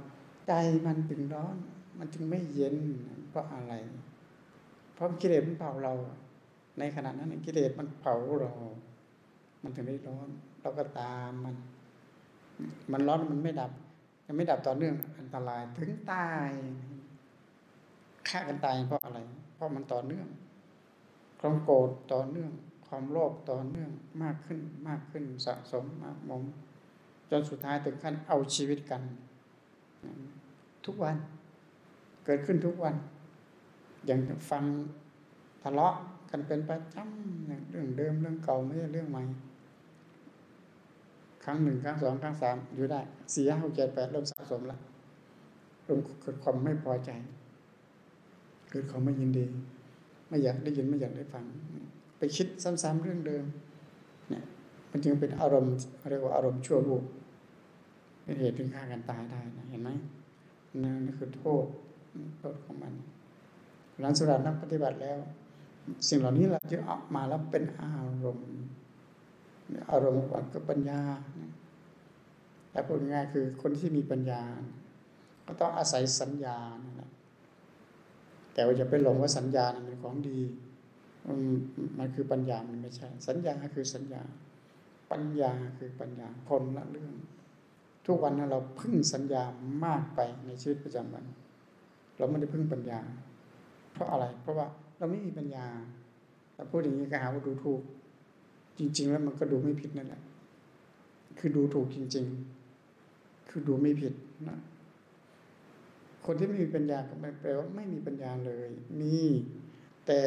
ใจมันถึงร้อน มันจึงไม่เย็นเพราะอะไร เพราะกิเลสมันเผาเรา ในขณะนั้นกิเลสมันเผาเรา มันถึงได้ร้อน เราก็ตามมัน มันร้อนมันไม่ดับ ไม่ดับต่อเนื่องอันตรายถึงตายฆ่ากันตายเพราะอะไร เพราะมันต่อเนื่องความโกรธต่อเนื่อง ความโลภต่อเนื่องมากขึ้นมากขึ้นสะสมมากมมจนสุดท้ายถึงขั้นเอาชีวิตกัน ทุกวัน เกิดขึ้นทุกวัน อย่างฟังทะเลาะกันเป็นประจำเรื่องเดิมเรื่องเก่าไม่ใช่เรื่องใหม่ ครั้งหนึ่งครั้งสองครั้งสามอยู่ได้สี่ห้าหกเจ็ดแปดเริ่มสะสมแล้วเริ่มเกิดความไม่พอใจ เกิดความไม่ยินดี ไม่อยากได้ยินไม่อยากได้ฟัง ไปคิดซ้ำๆเรื่องเดิมเนี่ยมันจึงเป็นอารมณ์เรียกว่าอารมณ์ชั่ววูบเป็นเหตุถึงฆ่ากันตายได้นะเห็นไหมนั่นคือโทษโทษของมันหลังสุดนักปฏิบัติแล้ว สิ่งเหล่านี้เราจะออกมาแล้วเป็นอารมณ์ อารมณ์วัดก็ปัญญาแต่พูดง่ายคือคนที่มีปัญญา ก็ต้องอาศัยสัญญาแต่ว่าจะไปหลงว่าสัญญาเป็นของดีมันคือปัญญามันไม่ใช่ สัญญาคือสัญญา ปัญญาคือปัญญาคนละเรื่อง ทุกวันนั้นเราพึ่งสัญญามากไปในชีวิตประจำวัน เราไม่ได้พึ่งปัญญา เพราะอะไร เพราะว่าเราไม่มีปัญญาแต่พูดอย่างนี้ก็หาว่าดูถูก จริง ๆ แล้วมันก็ดูไม่ผิดนั่นแหละ คือดูถูกจริง ๆ คือดูไม่ผิดนะ คนที่ไม่มีปัญญาก็ไมแปลว่าไม่มีปัญญาเลย มีแต่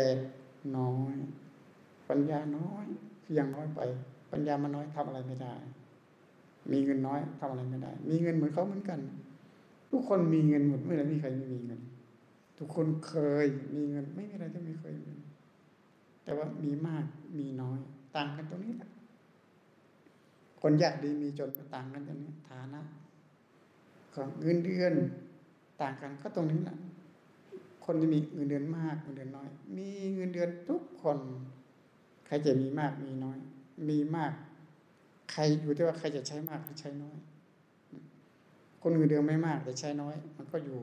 น้อย ปัญญาน้อยคือยังน้อยไป ปัญญามันน้อยทำอะไรไม่ได้ มีเงินน้อยทำอะไรไม่ได้ มีเงินเหมือนเขาเหมือนกัน ทุกคนมีเงินหมดไม่ได้มีใครไม่มีเงิน ทุกคนเคยมีเงินไม่มีอะไรที่ไม่เคยมี แต่ว่ามีมากมีน้อย ต่างกันตรงนี้แหละคนยากดีมีจนต่างกันตรงนี้ฐานะ ของเงินเดือนต่างกันก็ตรงนี้แหละคนที่มีเงินเดือนมากเงินเดือนน้อย มีเงินเดือนทุกคน ใครจะมีมากมีน้อย มีมาก ใครอยู่ที่ว่าใครจะใช้มากหรือใช้น้อย คนเงินเดือนไม่มากแต่ใช้น้อย มันก็อยู่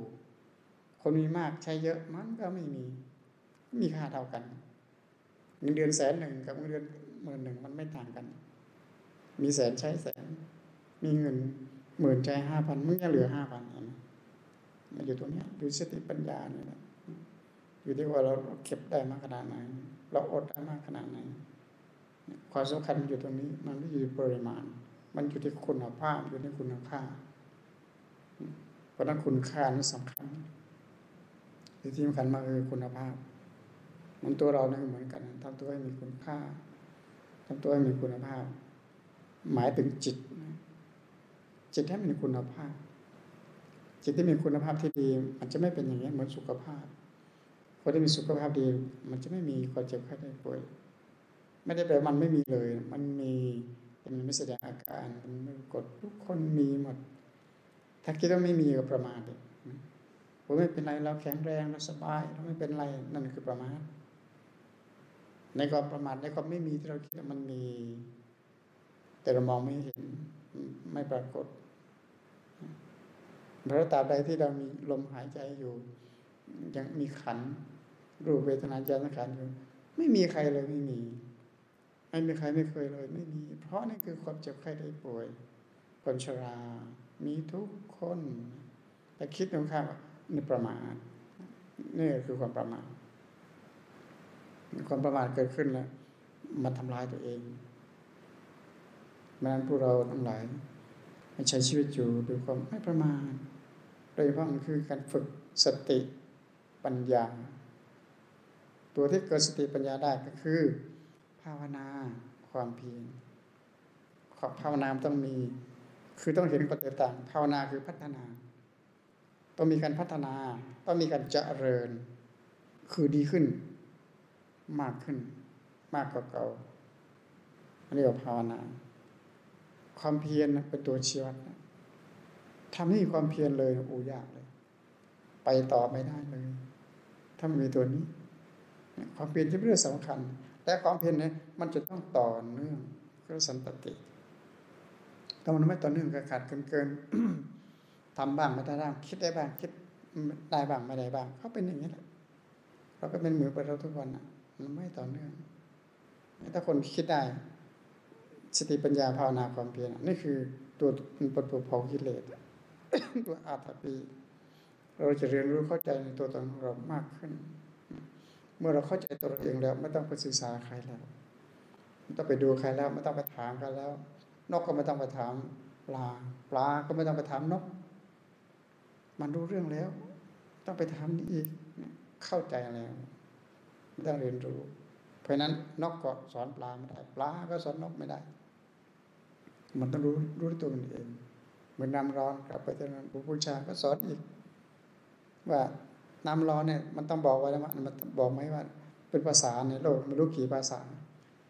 คนมีมากใช้เยอะมันก็ไม่มี มีค่าเท่ากัน เงินเดือนแสนหนึ่งกับเงินเดือนหมื่นหนึ่งมันไม่ต่างกัน มีแสนใช้แสน มีเงินหมื่นใจห้าพันมึงยังเหลือห้าพันเห็นไหมมันอยู่ตรงนี้ดูสติปัญญาเนี่ยนะอยู่ที่ว่าเราเก็บได้มากขนาดไหน เราอดได้มากขนาดไหน ความสำคัญอยู่ตรงนี้ มันไม่อยู่ปริมาณ มันอยู่ที่คุณภาพอยู่ที่คุณค่า เพราะนั้นคุณค่านี่สำคัญที่สำคัญมากคือคุณภาพ มันตัวเราเนี่ยเหมือนกันทำตัวให้มีคุณค่าทำตัวให้มีคุณภาพ หมายถึงจิต จิตให้มีคุณภาพ จิตที่มีคุณภาพที่ดี มันจะไม่เป็นอย่างนี้เหมือนสุขภาพคนที่มีสุขภาพดี มันจะไม่มีความเจ็บไข้ได้ป่วย ไม่ได้แปลมันไม่มีเลย มันมีแต่มันไม่แสดงอาการมันไม่กดทุกคนมีหมด ถ้าคิดว่าไม่มีก็ประมาทเลยผมไม่เป็นไรเราแข็งแรงเราสบายเราไม่เป็นไรนั่นคือประมาท ในความประมาทในความไม่มีที่เราคิดว่ามันมี แต่เรามองไม่เห็นไม่ปรากฏเพราะตราบใดที่เรามีลมหายใจอยู่ ยังมีขัน รูปเวทนาใจสังขารอยู่ ไม่มีใครเลยไม่มี ไม่มีใครไม่เคยเลย ไม่มี เพราะนี่คือความเจ็บไข้ได้ป่วยคนชรา มีทุกคน แต่คิดตรงข้ามนี่ประมาทนี่คือความประมาท ความประมาทเกิดขึ้นแล้วมาทำลายตัวเองมันพวกเราทั้งหลายใช้ชีวิตอยู่ด้วยความไม่ประมาทโดยเฉพาะคือการฝึกสติปัญญา ตัวที่เกิดสติปัญญาได้ก็คือ ภาวนาความเพียรภาวนาต้องมี คือต้องเห็นความแตกต่างภาวนาคือพัฒนา ต้องมีการพัฒนา ต้องมีการเจริญ คือดีขึ้น มากขึ้น มากกว่าเก่าอันนี้ว่าภาวนา ความเพียรเป็นตัวชี้วัดทำให้มีความเพียรเลยอ้ยากเลย ไปต่อไม่ได้เลย ถ้ามันมีตัวนี้ ความเพียรที่เป็นเรื่องสำคัญ แต่ความเพียรเนี่ยมันจะต้องต่อเนื่องคือสันตติถ้ามันไม่ต่อเนื่องก็ขาดเกินเกินทำบ้างไม่ได้บ้างคิดได้บ้างคิดได้บ้างไม่ได้บ้างเขาเป็นอย่างนี้แหละเราก็เป็นมือไปเราทุกวันอะ มันไม่ต่อเนื่องถ้าคนคิดได้ สติปัญญาภาวนาความเพียรนี่คือตัวป็นตัวเผากิเลสตัวอาตปี เราจะเรียนรู้เข้าใจในตัวตนของเรามากขึ้น เมื่อเราเข้าใจตัวเราเองแล้ว ไม่ต้องไปศึกษาใครแล้วไม่ต้องไปดูใครแล้ว ไม่ต้องไปถามกันแล้ว นกก็ไม่ต้องไปถามปลา ปลาก็ไม่ต้องไปถามนก มันรู้เรื่องแล้ว ต้องไปถามนี่อีกเข้าใจแล้ว ต้องเรียนรู้ เพราะนั้นนกก็สอนปลาไม่ได้ปลาก็สอนนกไม่ได้ มันต้องรู้รู้ตัวมันเองเหมือนน้ำร้อนกลับไปที่นั้นผู้ชาก็สอนอีก ว่าน้ำร้อนเนี่ยมันต้องบอกไว้แล้วมันบอกไหมว่า เป็นภาษาในโลกไม่รู้กี่ภาษา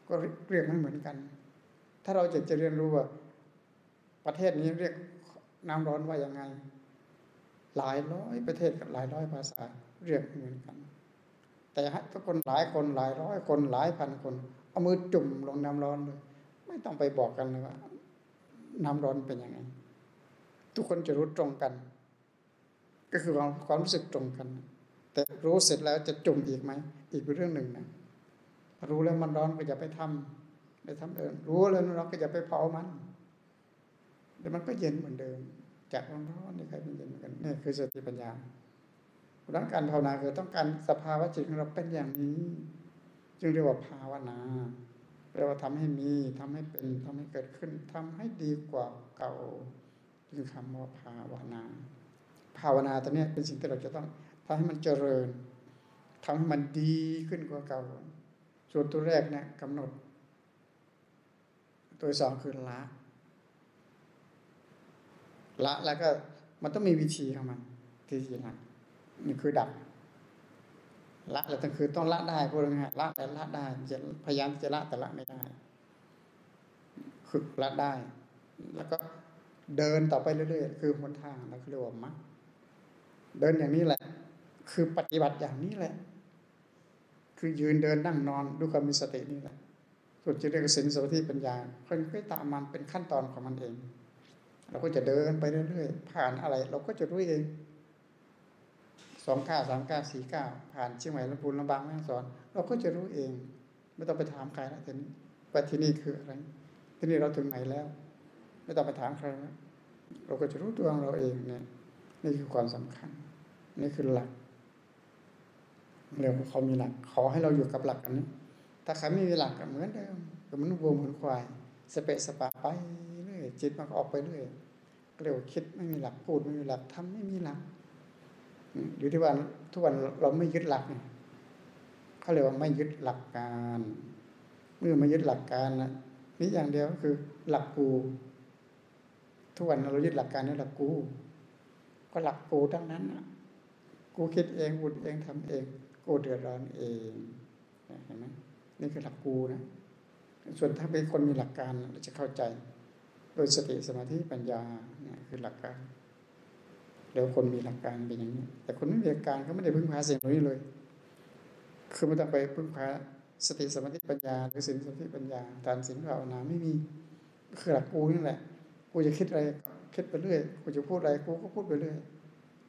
ก็เรียกไม่เหมือนกัน ถ้าเราจะจะเรียนรู้ว่า ประเทศนี้เรียกน้ำร้อนว่ายังไง หลายร้อยประเทศกับหลายร้อยภาษาเรียกเหมือนกัน แต่ทุกคนหลายคนหลายร้อยคนหลายพันคน เอามือจุ่มลงน้ำร้อนเลย ไม่ต้องไปบอกกันเลยว่า น้ำร้อนเป็นยังไง ทุกคนจะรู้ตรงกัน ก็คือความความรู้สึกตรงกัน แต่รู้เสร็จแล้วจะจุ่มอีกไหมอีกเป็นเรื่องหนึ่งนะรู้แล้วมันร้อนก็อย่าไปทำไปทำเดิมรู้แล้วเราก็อย่าไปเผามันเดี๋ยวมันก็เย็นเหมือนเดิมจากร้อนร้อนนี่ใครเป็นเย็นเหมือนกันนี่คือสติปัญญา ดังการภาวนาคือต้องการสภาวะจิตของเราเป็นอย่างนี้ จึงเรียกว่าภาวนาเรียกว่าทำให้มีทำให้เป็นทำให้เกิดขึ้นทำให้ดีกว่าเก่าคือคำว่าภาวนา ภาวนาตัวนี้เป็นสิ่งที่เราจะต้องทำให้มันเจริญทำให้มันดีขึ้นกว่าเก่า ส่วนตัวแรกเนี่ยกำหนด ตัวสองคือละ ละแล้วก็มันต้องมีวิธีของมันที่จะละ นี่คือดับ ละแล้วต้องคือต้องละได้พูดง่ายละแต่ละได้จะพยายามจะละแต่ละไม่ได้คือละได้ แล้วก็เดินต่อไปเรื่อยๆ คือหนทางเราเรียกว่ามรรคเดินอย่างนี้แหละ คือปฏิบัติอย่างนี้แหละ คือยืนเดินนั่งนอนด้วยความมีสตินี่แหละส่วนจะเรียกสินสมาธิปัญญาเพื่อยๆตามมันเป็นขั้นตอนของมันเอง เราก็จะเดินไปเรื่อยๆ ผ่านอะไร เราก็จะรู้เอง สองเก้าสามเก้าสี่เก้าผ่านเชียงใหม่ลำพูนลำบางแม่สอน เราก็จะรู้เอง ไม่ต้องไปถามใครแล้วทีนี้ว่าที่นี่คืออะไรที่นี่เราถึงไหนแล้ว ไม่ต้องไปถามใครนะเราก็จะรู้ตัวของเราเองเนี่ยนี่คือความสำคัญ นี่คือหลักเรียกว่าเขามีหลัก ขอให้เราอยู่กับหลักอันนี้ถ้าใครไม่มีหลักก็เหมือนเดิมก็มันวัวเหมือนควายสเปะสปะไปเรื่อยจิตมันก็ออกไปเรื่อยเรียกว่าคิดไม่มีหลักพูดไม่มีหลักทำไม่มีหลัก อยู่ที่ว่าทุกวันเราไม่ยึดหลักเขาเรียกว่าไม่ยึดหลักการ เมื่อไม่ยึดหลักการนะนี่อย่างเดียวก็คือหลักกู ทุกวันเรายึดหลักการนี่หลักกู ก็หลักกูทั้งนั้นนะกูคิดเองบุญเองทำเอง กูเดือดร้อนเองเห็นไหมนี่คือหลักกูนะส่วนถ้าเป็นคนมีหลักการเราจะเข้าใจ โดยสติสมาธิปัญญาเนี่ยคือหลักการ แล้วคนมีหลักการเป็นอย่างนี้ แต่คนไม่มีหลักการเขาไม่ได้พึ่งพาสิ่งเหล่านี้เลย คือไม่ต้องไปพึ่งพาสติสมาธิปัญญาหรือสิ่งสมาธิปัญญาทานสิ่งภาวนาไม่มีคือหลักกูนี่แหละ กูจะคิดอะไรคิดไปเรื่อย กูจะพูดอะไรกูก็พูดไปเรื่อย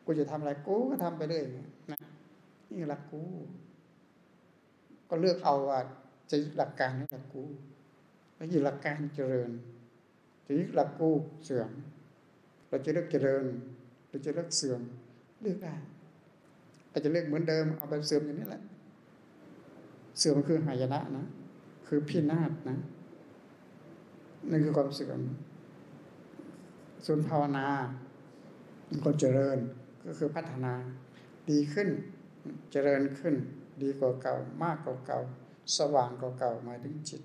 กูจะทำอะไรกูก็ทำไปเรื่อยนะนี่หลักกู ก็เลือกเอาว่าจะหลักการให้หลักกูแล้วยึดหลักการเจริญจะยึดหลักกูเสื่อม เราจะเลือกเจริญ เราจะเลือกเสื่อมเลือกได้อาจจะเลือกเหมือนเดิมเอาแบบเสื่อมอย่างนี้แหละ เสื่อมคือหายนะนะ คือพินาศนะนั่นคือความเสื่อมส่วนภาวนาก็เจริญก็คือพัฒนาดีขึ้น เจริญขึ้น ดีกว่าเก่า มากกว่าเก่า สว่างกว่าเก่าหมายถึงจิต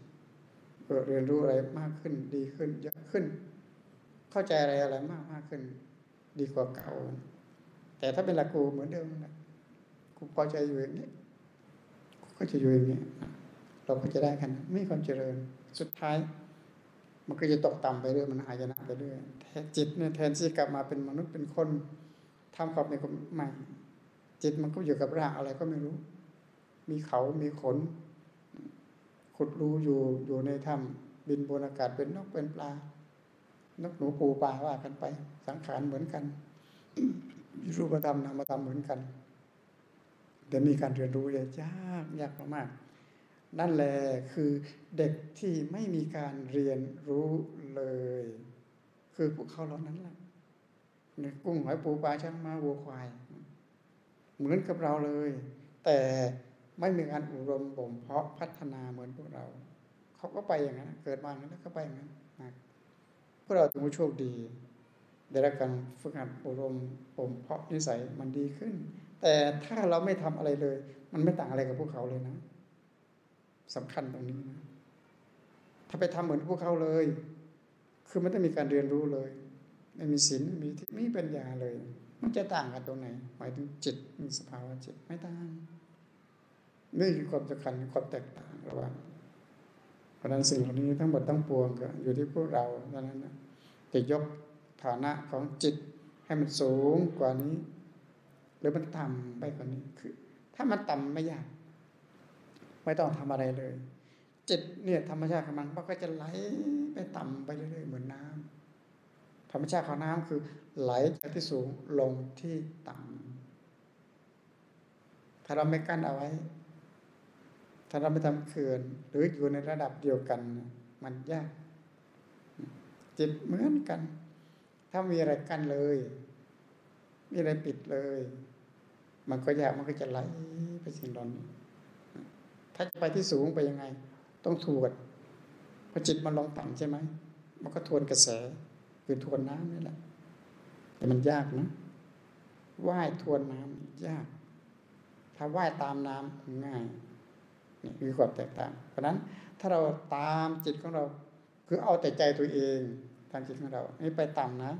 เรียนรู้อะไรมากขึ้น ดีขึ้น เยอะขึ้น เข้าใจอะไรอะไรมากมากขึ้น ดีกว่าเก่า แต่ถ้าเป็นหลักกูเหมือนเดิมนะกูพอใจอยู่อย่างนี้กูก็จะอยู่อย่างนี้เราก็จะได้กันไม่ความเจริญ สุดท้าย มันก็จะตกต่ำไปเรื่อยมันหายนะไปเรื่อยจิตเนี่ยแทนที่กลับมาเป็นมนุษย์เป็นคนทำความเป็นคนใหม่ จิตมันก็อยู่กับรางอะไรก็ไม่รู้ มีเขา มีขน ขุดรูอยู่อยู่ในถ้ำบินบนอากาศเป็นนกเป็นปลา นกหนูปูปลาว่ากันไป สังขารเหมือนกัน รูปธรรมนามธรรมเหมือนกันเดี๋ยวมีการเรียนรู้ยากยากมากๆนั่นแหละคือเด็กที่ไม่มีการเรียนรู้เลย คือพวกเขาเหล่านั้นแหละกุ้งหอยปูปลาช่างมาวัวควาย เหมือนกับเราเลย แต่ไม่มีการอบรมบ่มเพาะพัฒนาเหมือนพวกเรา เขาก็ไปอย่างนั้นเกิดมาแล้วก็ไปอย่างนั้น พวกเราถือว่าโชคดี ได้รับการฝึกหัดอบรมบ่มเพาะนิสัยมันดีขึ้น แต่ถ้าเราไม่ทำอะไรเลย มันไม่ต่างอะไรกับพวกเขาเลยนะสำคัญตรงนี้นะถ้าไปทำเหมือนพวกเขาเลย คือไม่ต้องมีการเรียนรู้เลย ไม่มีศีลไม่มีที่มีปัญญาเลย มันจะต่างกันตรงไหน หมายถึงจิตมีสภาวะจิตไม่ต่างนี่คือความสำคัญความแตกต่างระหว่างเพราะนั้นสิ่งเหล่านี้ทั้งหมดทั้งปวงก็อยู่ที่พวกเราเท่านั้นนะจะยกฐานะของจิตให้มันสูงกว่านี้ หรือมันต่ำไปกว่านี้คือ ถ้ามันต่ำไม่ยาก ไม่ต้องทำอะไรเลย จิตเนี่ยธรรมชาติของมันมันก็จะไหลไปต่ำไปเรื่อยๆเหมือนน้ำธรรมชาติของน้ำคือไหลจากที่สูงลงที่ต่ำถ้าเราไม่กั้นเอาไว้ ถ้าเราไม่ทำเขื่อนหรืออยู่ในระดับเดียวกัน มันยาก จิตเหมือนกัน ถ้ามีอะไรกั้นเลย มีอะไรปิดเลย มันก็ยากมันก็จะไหลไปสิ่งเหล่านี้ถ้าจะไปที่สูงไปยังไง ต้องทวนพอจิตมันลงต่ำใช่ไหมมันก็ทวนกระแสคือทวนน้ำนี่แหละ แต่มันยากนะว่ายทวนน้ำยาก ถ้าว่ายตามน้ำง่าย คือความแตกต่าง เพราะนั้นถ้าเราตามจิตของเรา คือเอาแต่ใจตัวเองตามจิตของเราไม่ไปต่ำนะ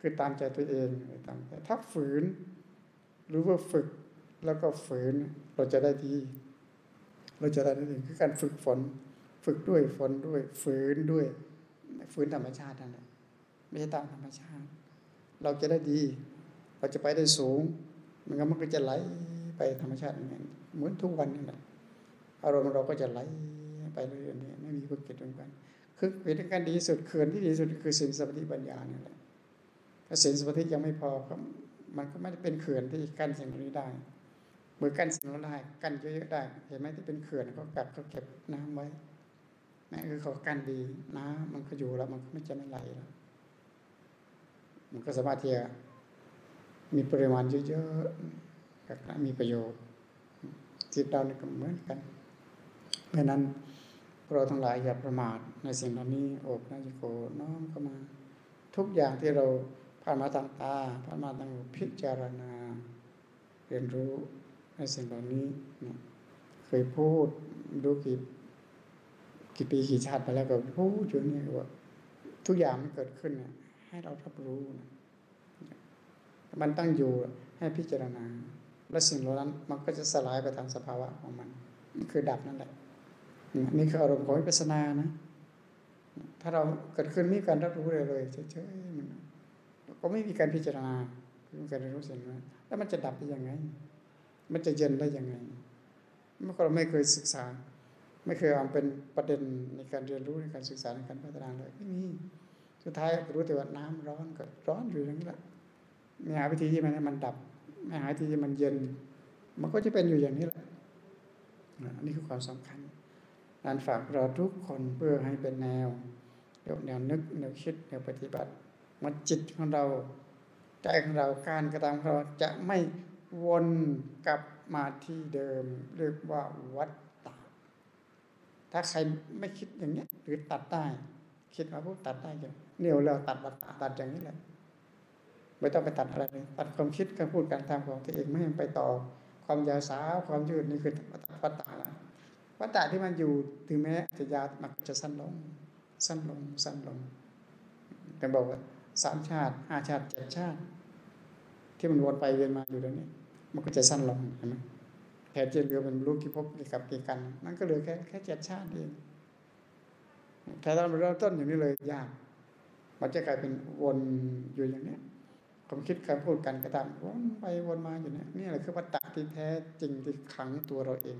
คือตามใจตัวเองตามถ้าฝืนหรือว่าฝึกแล้วก็ฝืนเราจะได้ดี เราจะได้ดีคือการฝึกฝน ฝึกด้วยฝนด้วย ฝืนด้วย ฝืนธรรมชาตินั่นแหละไม่ใช่ตามธรรมชาติ เราจะได้ดี เราจะไปได้สูง มันก็มันก็จะไหลไปธรรมชาติอย่างนั้นเหมือนทุกวันนี่แหละ อารมณ์เราก็จะไหลไปเรื่อยๆไม่มีความเกิดเหมือนกันคือวิธีการดีสุดเขื่อนที่ดีสุดคือสินสมาธิปัญญาเนี่ยแหละถ้าสินสมาธิยังไม่พอก็มันก็ไม่ได้เป็นเขื่อนที่กั้นสิ่งนี้ได้เมื่อกั้นสิ่งนี้ได้กั้นเยอะๆได้เห็นไหมที่เป็นเขื่อนก็กักก็เก็บน้ำไว้นั่นคือเขากั้นดีน้ำมันก็อยู่แล้ว มันก็ไม่จะไม่ไหลแล้วมันก็สามารถที่จะมีปริมาณเยอะๆก็มีประโยชน์จิตเราเนี่ยก็เหมือนกัน เพราะนั้นเราทั้งหลายอย่าประมาทในสิ่งเหล่านี้โอบนาจิโกน้อมเข้ามา ทุกอย่างที่เราผ่านมาทางตาผ่านมาทางพิจารณา เรียนรู้ในสิ่งเหล่านี้เนี่ยเคยพูดดูกี่กี่ปีกี่ชาติไปแล้วก็พูดอยู่นี่ว่าทุกอย่างมันเกิดขึ้นให้เรารับรู้นะมันตั้งอยู่ให้พิจารณา และสิ่งเหล่านั้นมันก็จะสลายไปตามสภาวะของมัน คือดับนั่นแหละ นี่คืออารมณ์ของวิปัสสนานะ ถ้าเราเกิดขึ้นมีการรับรู้เลยเลยเฉยๆมันก็ไม่มีการพิจารณาไม่มีการเรียนรู้สิ่งนั้นแล้วมันจะดับได้ยังไง มันจะเย็นได้ยังไงเมื่อเราไม่เคยศึกษา ไม่เคยเอาเป็นประเด็นในการเรียนรู้ในการศึกษาในการพัฒนาเลยไม่มีสุดท้ายรู้แต่ว่าน้ำร้อนก็ร้อนอยู่อย่างนี้แหละไม่หาวิธีที่มันให้มันดับ ไม่หาวิธีที่มันเย็น มันก็จะเป็นอยู่อย่างนี้แหละอันนี้คือความสำคัญ การฝากเราทุกคนเพื่อให้เป็นแนวเดี่ยวแนวนึกแนวคิดแนวปฏิบัติมันจิตของเราใจของเราการกระทำของเราจะไม่วนกลับมาที่เดิม เรียกว่าวัฏฏะถ้าใครไม่คิดอย่างนี้หรือตัดได้ คิดมาพูดตัดได้อย่างเนี่ยเราตัดวัฏฏะตัดอย่างนี้แหละไม่ต้องไปตัดอะไรเลยตัดความคิดการพูดการทำของตัวเองไม่ให้ไปต่อ ความยาวสาวความยืดนี่คือวัฏฏะละ วัฏฏะที่มันอยู่ถึงแม้จะยาวมันจะสั้นลง สั้นลง สั้นลงแต่บอกว่าสามชาติห้าชาติเจ็ดชาติ ที่มันวนไปเวียนมาอยู่ตรงนี้ มันก็จะสั้นลงเห็นไหมแทนจะเหลือเป็นรู้กี่ภพกี่กับกี่กันนั่นก็เหลือแค่แค่เจ็ดชาติเองถ้าเราเริ่มต้นอย่างนี้เลยยาก มันจะกลายเป็นวนอยู่อย่างนี้ความคิดการพูดกันกระทำวนไปวนมาอยู่เนี่ยนี่แหละคือวัตตะที่แท้จริงที่ขังตัวเราเอง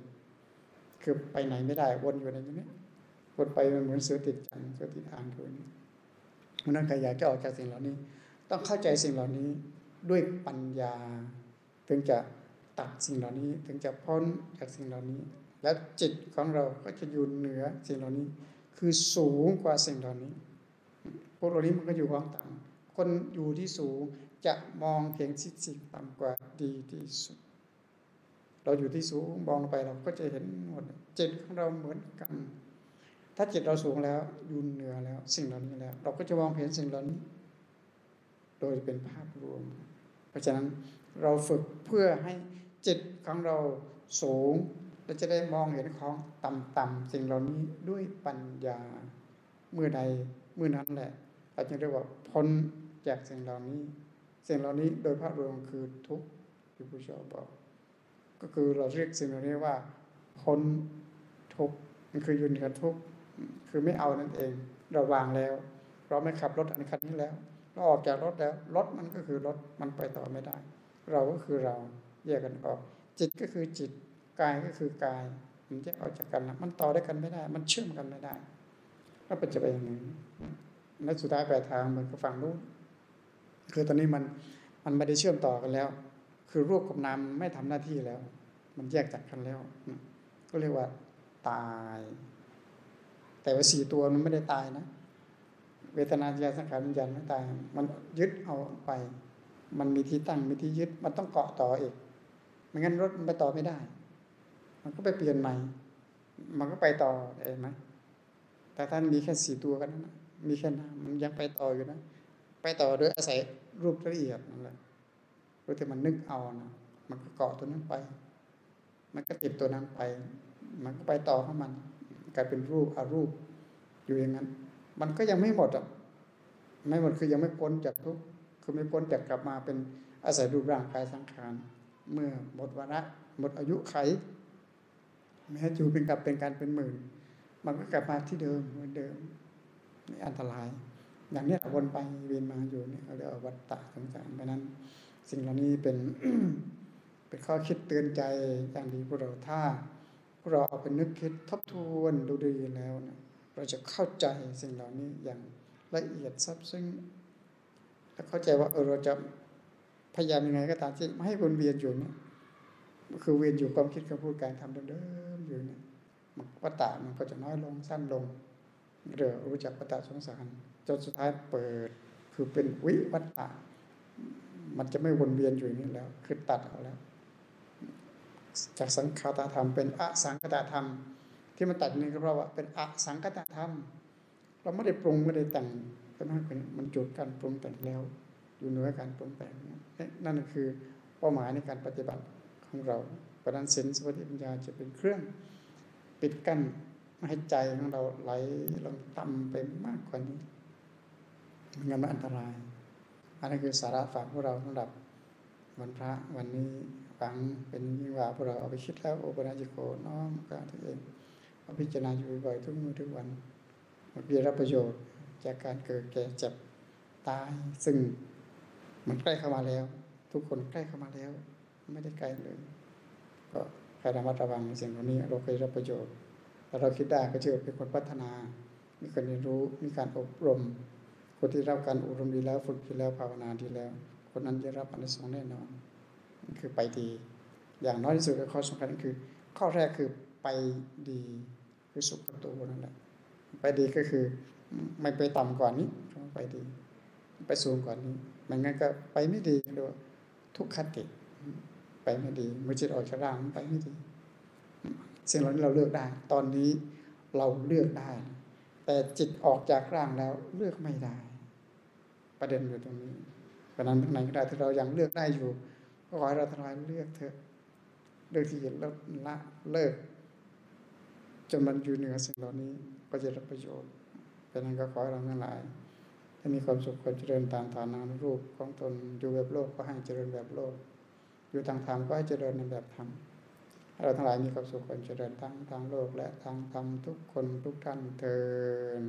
คือไปไหนไม่ได้ วนอยู่ในนี้วนไปมันเหมือนเสือติดจันเสือติดอ่างตัวนี้เพราะนั้นใครอยากจะออกจากสิ่งเหล่านี้ ต้องเข้าใจสิ่งเหล่านี้ด้วยปัญญา ถึงจะตัดสิ่งเหล่านี้ถึงจะพ้นจากสิ่งเหล่านี้ แล้วจิตของเราก็จะอยู่เหนือสิ่งเหล่านี้ คือสูงกว่าสิ่งเหล่านี้ พวกเรานี้มันก็อยู่ความต่ำคนอยู่ที่สูงจะมองเพียงสิ่งต่ำกว่าดีที่สุด เราอยู่ที่สูงมองไปเราก็จะเห็นหมดจิตของเราเหมือนกัน ถ้าจิตเราสูงแล้วอยู่เหนือแล้ว สิ่งเหล่านี้แล้ว เราก็จะมองเห็นสิ่งเหล่านี้ โดยเป็นภาพรวม เพราะฉะนั้นเราฝึกเพื่อให้จิตของเราสูงเราจะได้มองเห็นของต่ำๆสิ่งเหล่านี้ด้วยปัญญาเมื่อใดเมื่อนั้นแหละเราจะเรียกว่าพ้นจากสิ่งเหล่านี้ สิ่งเหล่านี้โดยภาพรวมคือทุกข์ที่ผู้ชอบบอก ก็คือเราเรียกสิ่งเหล่านี้ว่าพ้นทุกข์มันคืออยู่เหนือทุกคือไม่เอานั่นเองเราวางแล้ว เราไม่ขับรถอันคันนี้แล้ว เราออกจากรถแล้วรถมันก็คือรถมันไปต่อไม่ได้ เราก็คือเราแยกกันออก จิตก็คือจิตกายก็คือกายมันจะออกจากกันนะมันต่อได้กันไม่ได้ มันเชื่อมกันไม่ได้แล้วเป็นจะไปอย่างนี้และสุดท้ายปลายทางมันก็ฝั่งนู้นคือตอนนี้มันมันไม่ได้เชื่อมต่อกันแล้ว คือรูปกับนามไม่ทำหน้าที่แล้ว มันแยกจากกันแล้ว ก็เรียกว่า ตาย แต่ว่าสี่ตัวมันไม่ได้ตายนะ เวทนาญาสังขารวิญญาณไม่ตาย มันยึดเอาไป มันมีที่ตั้งมีที่ยึด มันต้องเกาะต่ออีกไม่งั้นรถมันไปต่อไม่ได้ มันก็ไปเปลี่ยนใหม่ มันก็ไปต่อเองไหมแต่ท่านมีแค่สี่ตัวกันนะมีแค่นามมันยังไปต่ออยู่นะ ไปต่อโดยอาศัยรูปละเอียดนั่นแหละ รู้แต่มันนึกเอานะมันก็เกาะตัวนั้นไป มันก็ติดตัวนั้นไป มันก็ไปต่อของมัน กลายเป็นรูปอารูป อยู่อย่างนั้น มันก็ยังไม่หมดอะไม่หมดคือยังไม่พ้นจากทุกคือไม่พ้นจากกลับมาเป็นอาศัยรูปร่างกายสังขาร เมื่อหมดวาระหมดอายุไข แม้จูเป็นกับเป็นการเป็นหมื่น มันก็กลับมาที่เดิมเหมือนเดิมนี่อันตราย อย่างนี้วนไปเวียนมาอยู่เนี่ยเขาเรียกว่าวัฏฏะสงสารเพราะนั้น สิ่งเหล่านี้เป็นเป็นข้อคิดเตือนใจอย่างดีพวกเราถ้าพวกเราเอาไปนึกคิดทบทวนดูดีแล้วนะเราจะเข้าใจสิ่งเหล่านี้อย่างละเอียดซับซึ้งและเข้าใจว่าเออเราจะพยายามยังไงก็ตามที่ไม่ให้วนเวียนอยู่เนี่ยคือเวียนอยู่ความคิดคำพูดการทำเดิมๆอยู่เนี่ยวัฏฏะมันก็จะน้อยลงสั้นลงเรือรู้จักวัฏฏะสงสารจนสุดท้ายเปิดคือเป็นวิวัตตะ มันจะไม่วนเวียนอยู่นี่แล้ว คือตัดเอาแล้ว จากสังคตธรรมเป็นอสังคตธรรม ที่มันตัดนี่ก็เพราะว่าเป็นอสังคตธรรม เราไม่ได้ปรุงไม่ได้แต่งเพราะนั้นเป็นมันจุดการปรุงแต่งแล้ว อยู่เหนือการปรุงแต่งนั่นคือเป้าหมายในการปฏิบัติของเราเพราะนั้นสินสวัสดิปัญญาจะเป็นเครื่องปิดกั้นไม่ให้ใจของเราไหลลงต่ำไปมากกว่านี้มันงั้นมันอันตราย อันนี้คือสาระฝากพวกเราสำหรับวันพระวันนี้ฟังเป็นยิ่งว่าพวกเราเอาไปคิดแล้วโอปนาจิโกน้อมกาตัวเองเราพิจารณาอยู่บ่อยทุกมือทุกวันมันมีรับประโยชน์จากการเกิดแก่เจ็บตายซึ่งมันใกล้เข้ามาแล้ว ทุกคนใกล้เข้ามาแล้ว ไม่ได้ไกลเลยก็ใครระมัดระวังสิ่งเหล่านี้เราเคยรับประโยชน์แต่เราคิดได้ก็เชื่อเป็นคนพัฒนา มีการเรียนรู้มีการอบรม คนที่รับการอบรมดีแล้วฝึกดีแล้วภาวนาดีแล้ว คนนั้นจะรับอนิสงส์แน่นอน คือไปดี อย่างน้อยที่สุดข้อสำคัญคือ ข้อแรกคือไปดีคือสุขตัวนั่นแหละไปดีก็คือ ไม่ไปต่ำกว่านี้ไปดี ไปสูงกว่านี้ไม่งั้นก็ไปไม่ดีเรียทุกขติ ไปไม่ดีมือจิตออกจากร่างไปไม่ดีสิ่งเหล่านี้เราเลือกได้ ตอนนี้เราเลือกได้ แต่จิตออกจากร่างแล้วเลือกไม่ได้ ประเด็นอยู่ตรงนี้เพราะนั้นทางไหนก็ได้ที่เรายังเลือกได้อยู่ ก็ขอให้เราทลายเลือกเถอะเลือกที่จะลดละเลิกจนมันอยู่เหนือสิ่งเหล่านี้ก็จะรับประโยชน์เพราะนั้นก็ขอให้เราทั้งหลายถ้ามีความสุขความเจริญตามฐานานรูปของตนอยู่แบบโลกก็ให้เจริญแบบโลก อยู่ทางธรรมก็ให้เจริญในแบบธรรมเราทั้งหลายมีความสุขความเจริญทั้งทางโลกและทางธรรมทุกคนทุกท่านเทิน